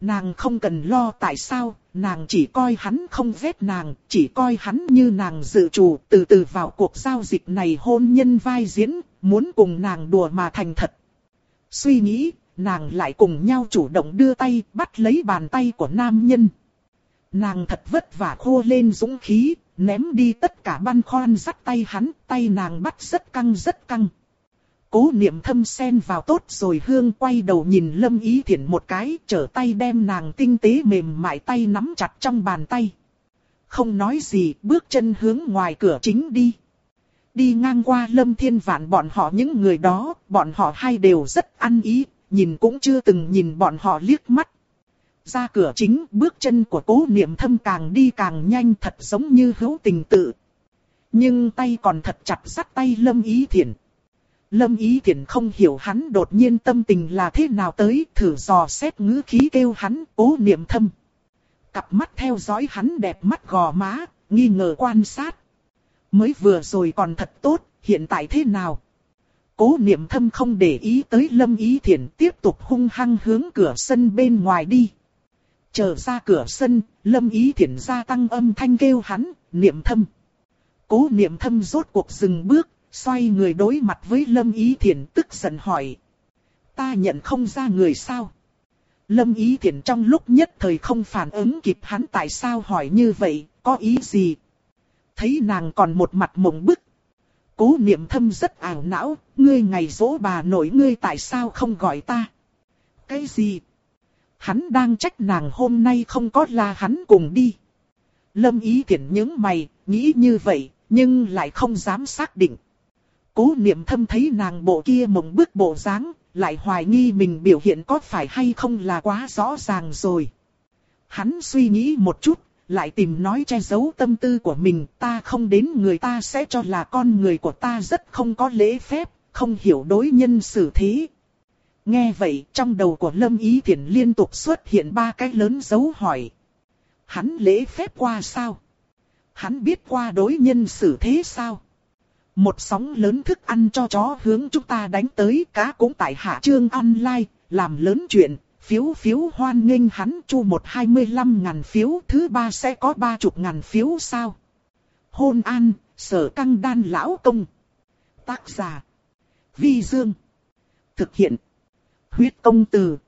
Nàng không cần lo tại sao, nàng chỉ coi hắn không ghét nàng, chỉ coi hắn như nàng dự chủ, từ từ vào cuộc giao dịch này hôn nhân vai diễn, muốn cùng nàng đùa mà thành thật. Suy nghĩ, nàng lại cùng nhau chủ động đưa tay bắt lấy bàn tay của nam nhân. Nàng thật vất vả khô lên dũng khí, ném đi tất cả băn khoăn dắt tay hắn, tay nàng bắt rất căng rất căng. Cố niệm thâm sen vào tốt rồi hương quay đầu nhìn lâm ý thiện một cái, trở tay đem nàng tinh tế mềm mại tay nắm chặt trong bàn tay. Không nói gì, bước chân hướng ngoài cửa chính đi. Đi ngang qua lâm thiên vạn bọn họ những người đó, bọn họ hai đều rất ăn ý, nhìn cũng chưa từng nhìn bọn họ liếc mắt. Ra cửa chính, bước chân của cố niệm thâm càng đi càng nhanh thật giống như hữu tình tự. Nhưng tay còn thật chặt sắt tay lâm ý Thiển. Lâm Ý Thiển không hiểu hắn đột nhiên tâm tình là thế nào tới, thử dò xét ngữ khí kêu hắn, cố niệm thâm. Cặp mắt theo dõi hắn đẹp mắt gò má, nghi ngờ quan sát. Mới vừa rồi còn thật tốt, hiện tại thế nào? Cố niệm thâm không để ý tới Lâm Ý Thiển tiếp tục hung hăng hướng cửa sân bên ngoài đi. Chờ ra cửa sân, Lâm Ý Thiển gia tăng âm thanh kêu hắn, niệm thâm. Cố niệm thâm rốt cuộc dừng bước, Xoay người đối mặt với Lâm Ý Thiển tức giận hỏi. Ta nhận không ra người sao? Lâm Ý Thiển trong lúc nhất thời không phản ứng kịp hắn tại sao hỏi như vậy, có ý gì? Thấy nàng còn một mặt mộng bức. Cố niệm thâm rất ảo não, ngươi ngày dỗ bà nội ngươi tại sao không gọi ta? Cái gì? Hắn đang trách nàng hôm nay không có là hắn cùng đi. Lâm Ý thiện những mày, nghĩ như vậy, nhưng lại không dám xác định. Cố niệm thâm thấy nàng bộ kia mộng bước bộ dáng, lại hoài nghi mình biểu hiện có phải hay không là quá rõ ràng rồi. Hắn suy nghĩ một chút, lại tìm nói che giấu tâm tư của mình, ta không đến người ta sẽ cho là con người của ta rất không có lễ phép, không hiểu đối nhân xử thế. Nghe vậy, trong đầu của Lâm Ý Thiển liên tục xuất hiện ba cái lớn dấu hỏi. Hắn lễ phép qua sao? Hắn biết qua đối nhân xử thế sao? Một sóng lớn thức ăn cho chó hướng chúng ta đánh tới cá cũng tại hạ trương online, làm lớn chuyện, phiếu phiếu hoan nghênh hắn chu một hai mươi lăm ngàn phiếu, thứ ba sẽ có ba chục ngàn phiếu sao. Hôn an, sở căng đan lão công. Tác giả. Vi Dương. Thực hiện. Huyết công từ.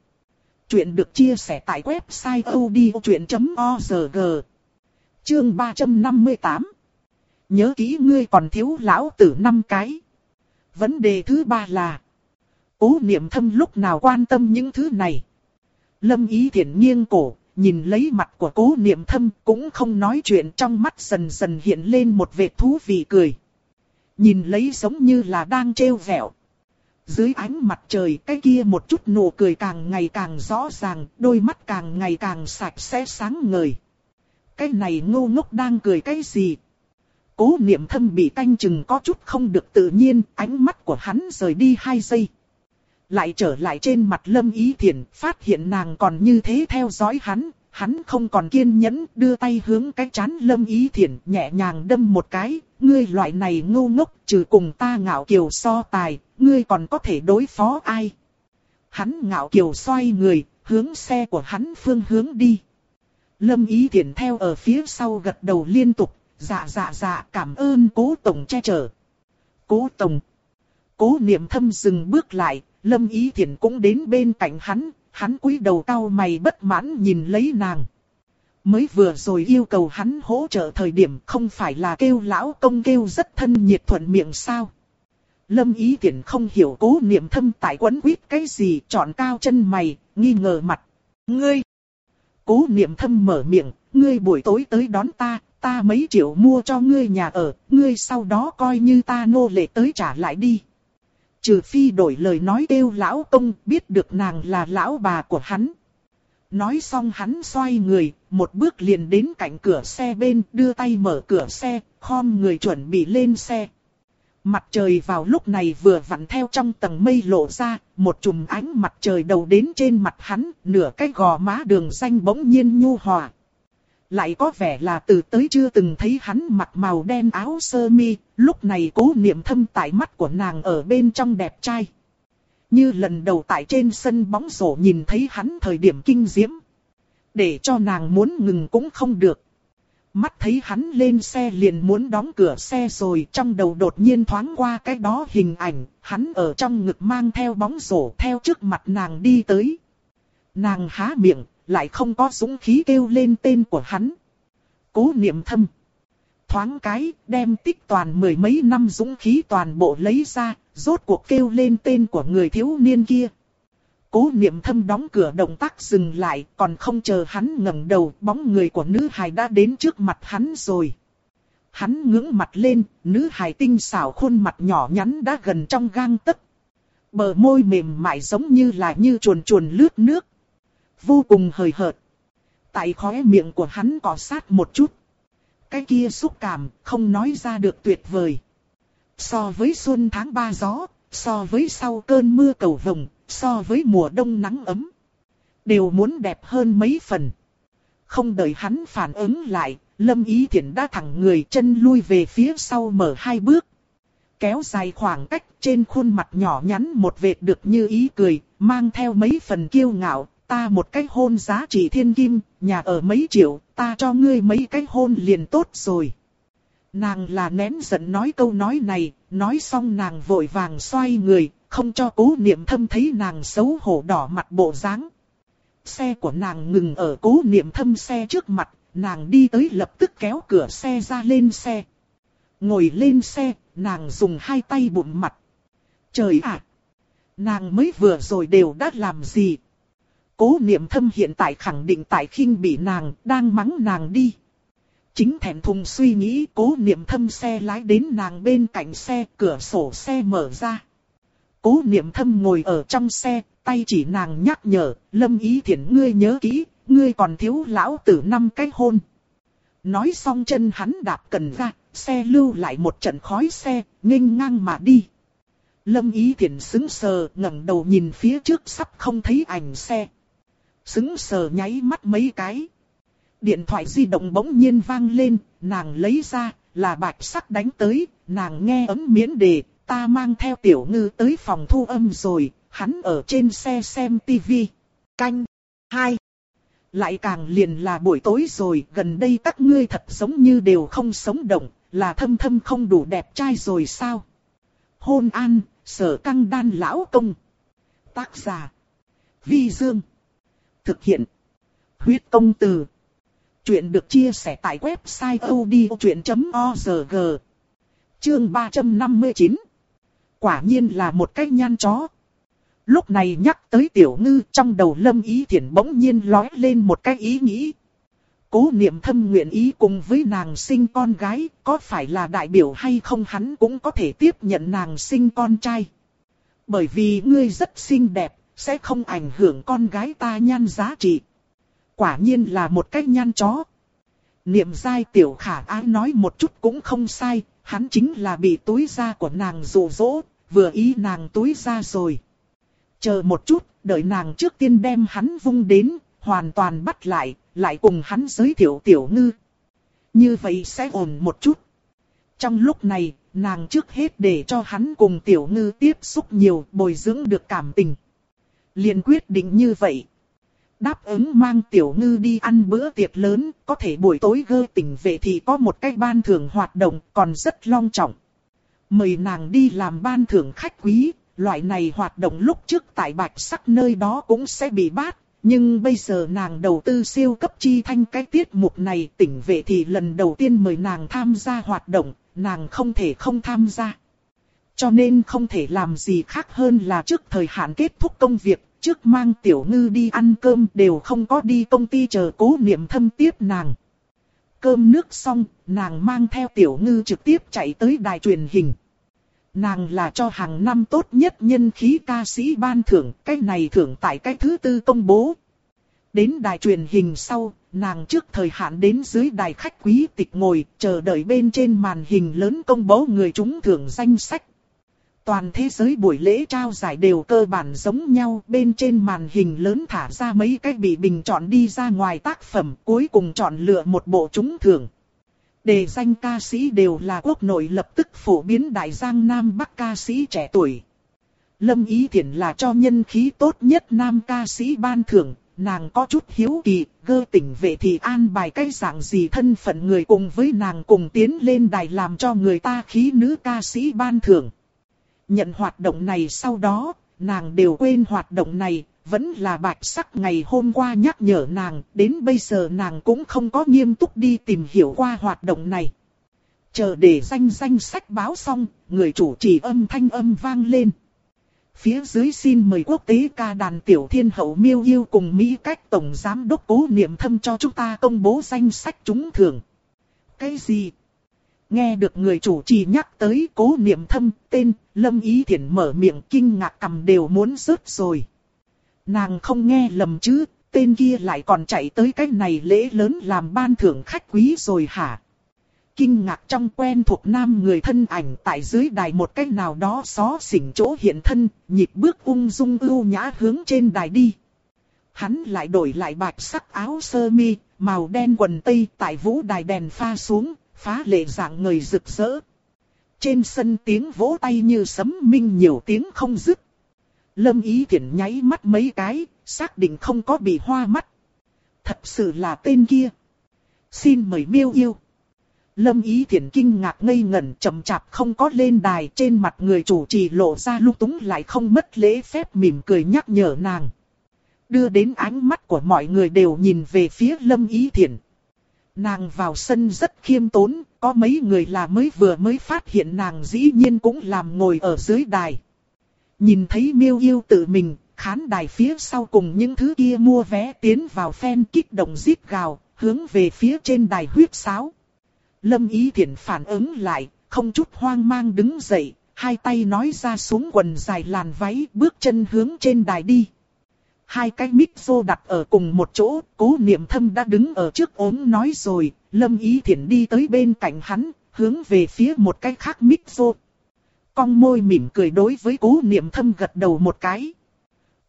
Chuyện được chia sẻ tại website odchuyện.org. Chương 358 Nhớ kỹ ngươi còn thiếu lão tử năm cái. Vấn đề thứ ba là. Cố niệm thâm lúc nào quan tâm những thứ này. Lâm ý thiện nghiêng cổ, nhìn lấy mặt của cố niệm thâm cũng không nói chuyện trong mắt dần dần hiện lên một vệt thú vị cười. Nhìn lấy giống như là đang trêu vẹo. Dưới ánh mặt trời cái kia một chút nụ cười càng ngày càng rõ ràng, đôi mắt càng ngày càng sạch sẽ sáng ngời. Cái này ngô ngốc đang cười cái gì, Cố niệm thâm bị canh chừng có chút không được tự nhiên, ánh mắt của hắn rời đi hai giây. Lại trở lại trên mặt lâm ý thiền, phát hiện nàng còn như thế theo dõi hắn, hắn không còn kiên nhẫn, đưa tay hướng cái chán lâm ý thiền, nhẹ nhàng đâm một cái, ngươi loại này ngu ngốc, trừ cùng ta ngạo kiều so tài, ngươi còn có thể đối phó ai. Hắn ngạo kiều xoay người, hướng xe của hắn phương hướng đi. Lâm ý thiền theo ở phía sau gật đầu liên tục, Dạ dạ dạ cảm ơn cố tổng che chở. Cố tổng. Cố niệm thâm dừng bước lại, lâm ý Thiển cũng đến bên cạnh hắn, hắn cúi đầu cao mày bất mãn nhìn lấy nàng. Mới vừa rồi yêu cầu hắn hỗ trợ thời điểm không phải là kêu lão công kêu rất thân nhiệt thuận miệng sao. Lâm ý Thiển không hiểu cố niệm thâm tại quấn quýt cái gì chọn cao chân mày, nghi ngờ mặt. Ngươi! Cố niệm thâm mở miệng, ngươi buổi tối tới đón ta, ta mấy triệu mua cho ngươi nhà ở, ngươi sau đó coi như ta nô lệ tới trả lại đi. Trừ phi đổi lời nói kêu lão công biết được nàng là lão bà của hắn. Nói xong hắn xoay người, một bước liền đến cạnh cửa xe bên, đưa tay mở cửa xe, khom người chuẩn bị lên xe. Mặt trời vào lúc này vừa vặn theo trong tầng mây lộ ra, một chùm ánh mặt trời đầu đến trên mặt hắn, nửa cái gò má đường xanh bỗng nhiên nhu hòa. Lại có vẻ là từ tới chưa từng thấy hắn mặc màu đen áo sơ mi, lúc này cố niệm thâm tại mắt của nàng ở bên trong đẹp trai. Như lần đầu tại trên sân bóng rổ nhìn thấy hắn thời điểm kinh diễm. Để cho nàng muốn ngừng cũng không được. Mắt thấy hắn lên xe liền muốn đóng cửa xe rồi trong đầu đột nhiên thoáng qua cái đó hình ảnh, hắn ở trong ngực mang theo bóng rổ theo trước mặt nàng đi tới. Nàng há miệng, lại không có dũng khí kêu lên tên của hắn. Cố niệm thâm. Thoáng cái, đem tích toàn mười mấy năm dũng khí toàn bộ lấy ra, rốt cuộc kêu lên tên của người thiếu niên kia. Cố niệm thâm đóng cửa động tác dừng lại, còn không chờ hắn ngẩng đầu, bóng người của nữ hài đã đến trước mặt hắn rồi. Hắn ngưỡng mặt lên, nữ hài tinh xảo khuôn mặt nhỏ nhắn đã gần trong gang tấc. Bờ môi mềm mại giống như là như chuồn chuồn lướt nước. Vô cùng hời hợt. Tại khóe miệng của hắn có sát một chút. Cái kia xúc cảm, không nói ra được tuyệt vời. So với xuân tháng ba gió, so với sau cơn mưa cầu vồng, so với mùa đông nắng ấm. Đều muốn đẹp hơn mấy phần. Không đợi hắn phản ứng lại, Lâm Ý Thiển đã thẳng người chân lui về phía sau mở hai bước. Kéo dài khoảng cách trên khuôn mặt nhỏ nhắn một vệt được như ý cười, mang theo mấy phần kiêu ngạo, ta một cái hôn giá trị thiên kim, nhà ở mấy triệu, ta cho ngươi mấy cái hôn liền tốt rồi. Nàng là nén giận nói câu nói này, nói xong nàng vội vàng xoay người, không cho cố niệm thâm thấy nàng xấu hổ đỏ mặt bộ dáng. Xe của nàng ngừng ở cố niệm thâm xe trước mặt, nàng đi tới lập tức kéo cửa xe ra lên xe. Ngồi lên xe, nàng dùng hai tay bụng mặt. Trời ạ! nàng mới vừa rồi đều đã làm gì? Cố niệm thâm hiện tại khẳng định tại khinh bị nàng, đang mắng nàng đi. Chính thẹn thùng suy nghĩ cố niệm thâm xe lái đến nàng bên cạnh xe, cửa sổ xe mở ra. Cố niệm thâm ngồi ở trong xe, tay chỉ nàng nhắc nhở, lâm ý thiện ngươi nhớ kỹ, ngươi còn thiếu lão tử năm cái hôn. Nói xong chân hắn đạp cần ra, xe lưu lại một trận khói xe, nghênh ngang mà đi. Lâm ý thiện xứng sờ, ngẩng đầu nhìn phía trước sắp không thấy ảnh xe. Xứng sờ nháy mắt mấy cái. Điện thoại di động bỗng nhiên vang lên, nàng lấy ra, là bạch sắc đánh tới, nàng nghe ấm miễn đề, ta mang theo tiểu ngư tới phòng thu âm rồi, hắn ở trên xe xem tivi. Canh. hai Lại càng liền là buổi tối rồi, gần đây các ngươi thật giống như đều không sống động, là thâm thâm không đủ đẹp trai rồi sao? Hôn an, sở căng đan lão công. Tác giả. Vi Dương. Thực hiện. Huyết công từ. Chuyện được chia sẻ tại website odchuyện.org. Chương 359. Quả nhiên là một cái nhan chó. Lúc này nhắc tới tiểu ngư trong đầu lâm ý thiện bỗng nhiên lói lên một cái ý nghĩ. Cố niệm thâm nguyện ý cùng với nàng sinh con gái, có phải là đại biểu hay không hắn cũng có thể tiếp nhận nàng sinh con trai. Bởi vì ngươi rất xinh đẹp, sẽ không ảnh hưởng con gái ta nhan giá trị. Quả nhiên là một cách nhan chó. Niệm giai tiểu khả ái nói một chút cũng không sai, hắn chính là bị túi da của nàng dụ dỗ, vừa ý nàng túi da rồi. Chờ một chút, đợi nàng trước tiên đem hắn vung đến, hoàn toàn bắt lại, lại cùng hắn giới thiệu tiểu ngư. Như vậy sẽ ổn một chút. Trong lúc này, nàng trước hết để cho hắn cùng tiểu ngư tiếp xúc nhiều, bồi dưỡng được cảm tình liền quyết định như vậy. Đáp ứng mang tiểu ngư đi ăn bữa tiệc lớn, có thể buổi tối gơ tỉnh về thì có một cái ban thưởng hoạt động còn rất long trọng. Mời nàng đi làm ban thưởng khách quý, loại này hoạt động lúc trước tại bạch sắc nơi đó cũng sẽ bị bắt. Nhưng bây giờ nàng đầu tư siêu cấp chi thanh cái tiết mục này tỉnh vệ thì lần đầu tiên mời nàng tham gia hoạt động, nàng không thể không tham gia. Cho nên không thể làm gì khác hơn là trước thời hạn kết thúc công việc, trước mang tiểu ngư đi ăn cơm đều không có đi công ty chờ cố niệm thâm tiếp nàng. cơm nước xong, nàng mang theo tiểu ngư trực tiếp chạy tới đài truyền hình. Nàng là cho hàng năm tốt nhất nhân khí ca sĩ ban thưởng, cái này thưởng tại cái thứ tư công bố. Đến đài truyền hình sau, nàng trước thời hạn đến dưới đài khách quý tịch ngồi, chờ đợi bên trên màn hình lớn công bố người trúng thưởng danh sách. Toàn thế giới buổi lễ trao giải đều cơ bản giống nhau, bên trên màn hình lớn thả ra mấy cái bị bình chọn đi ra ngoài tác phẩm, cuối cùng chọn lựa một bộ trúng thưởng. Đề danh ca sĩ đều là quốc nội lập tức phổ biến đại giang Nam Bắc ca sĩ trẻ tuổi. Lâm Ý Thiển là cho nhân khí tốt nhất nam ca sĩ ban thưởng, nàng có chút hiếu kỳ, gơ tỉnh vệ thì an bài cái dạng gì thân phận người cùng với nàng cùng tiến lên đài làm cho người ta khí nữ ca sĩ ban thưởng. Nhận hoạt động này sau đó, nàng đều quên hoạt động này, vẫn là bạch sắc ngày hôm qua nhắc nhở nàng, đến bây giờ nàng cũng không có nghiêm túc đi tìm hiểu qua hoạt động này. Chờ để danh danh sách báo xong, người chủ trì âm thanh âm vang lên. Phía dưới xin mời quốc tế ca đàn tiểu thiên hậu miêu yêu cùng Mỹ cách tổng giám đốc cố niệm thâm cho chúng ta công bố danh sách trúng thưởng. Cái gì? Nghe được người chủ trì nhắc tới cố niệm thâm, tên, lâm ý thiển mở miệng kinh ngạc cầm đều muốn rớt rồi. Nàng không nghe lầm chứ, tên kia lại còn chạy tới cái này lễ lớn làm ban thưởng khách quý rồi hả? Kinh ngạc trong quen thuộc nam người thân ảnh tại dưới đài một cái nào đó xó xỉnh chỗ hiện thân, nhịp bước ung dung ưu nhã hướng trên đài đi. Hắn lại đổi lại bạch sắc áo sơ mi, màu đen quần tây tại vũ đài đèn pha xuống, phá lệ dạng người rực rỡ. Trên sân tiếng vỗ tay như sấm minh nhiều tiếng không dứt. Lâm ý Thiển nháy mắt mấy cái, xác định không có bị hoa mắt. Thật sự là tên kia. Xin mời miêu yêu. Lâm ý Thiển kinh ngạc ngây ngẩn chậm chạp không có lên đài trên mặt người chủ trì lộ ra lúc túng lại không mất lễ phép mỉm cười nhắc nhở nàng. Đưa đến ánh mắt của mọi người đều nhìn về phía lâm ý Thiển Nàng vào sân rất khiêm tốn, có mấy người là mới vừa mới phát hiện nàng dĩ nhiên cũng làm ngồi ở dưới đài. Nhìn thấy miêu yêu tự mình, khán đài phía sau cùng những thứ kia mua vé tiến vào phen kích động giết gào, hướng về phía trên đài huyết sáo. Lâm Ý Thiển phản ứng lại, không chút hoang mang đứng dậy, hai tay nói ra xuống quần dài làn váy bước chân hướng trên đài đi. Hai cái mic vô đặt ở cùng một chỗ, cố niệm thâm đã đứng ở trước ốm nói rồi, Lâm Ý Thiển đi tới bên cạnh hắn, hướng về phía một cái khác mic vô. Cong môi mỉm cười đối với cố niệm thâm gật đầu một cái.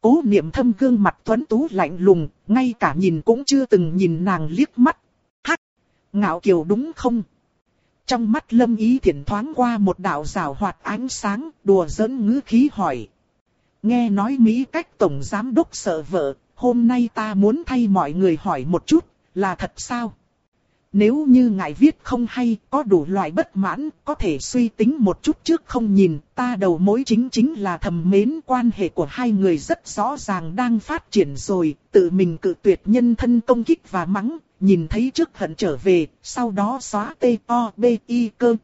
Cố niệm thâm gương mặt tuấn tú lạnh lùng, ngay cả nhìn cũng chưa từng nhìn nàng liếc mắt. Hắc! Ngạo kiều đúng không? Trong mắt lâm ý thiện thoáng qua một đạo rào hoạt ánh sáng, đùa giỡn ngữ khí hỏi. Nghe nói Mỹ cách tổng giám đốc sợ vợ, hôm nay ta muốn thay mọi người hỏi một chút, là thật sao? Nếu như ngài viết không hay, có đủ loại bất mãn, có thể suy tính một chút trước không nhìn, ta đầu mối chính chính là thầm mến quan hệ của hai người rất rõ ràng đang phát triển rồi, tự mình cự tuyệt nhân thân công kích và mắng, nhìn thấy trước hận trở về, sau đó xóa T-O-B-I cơ,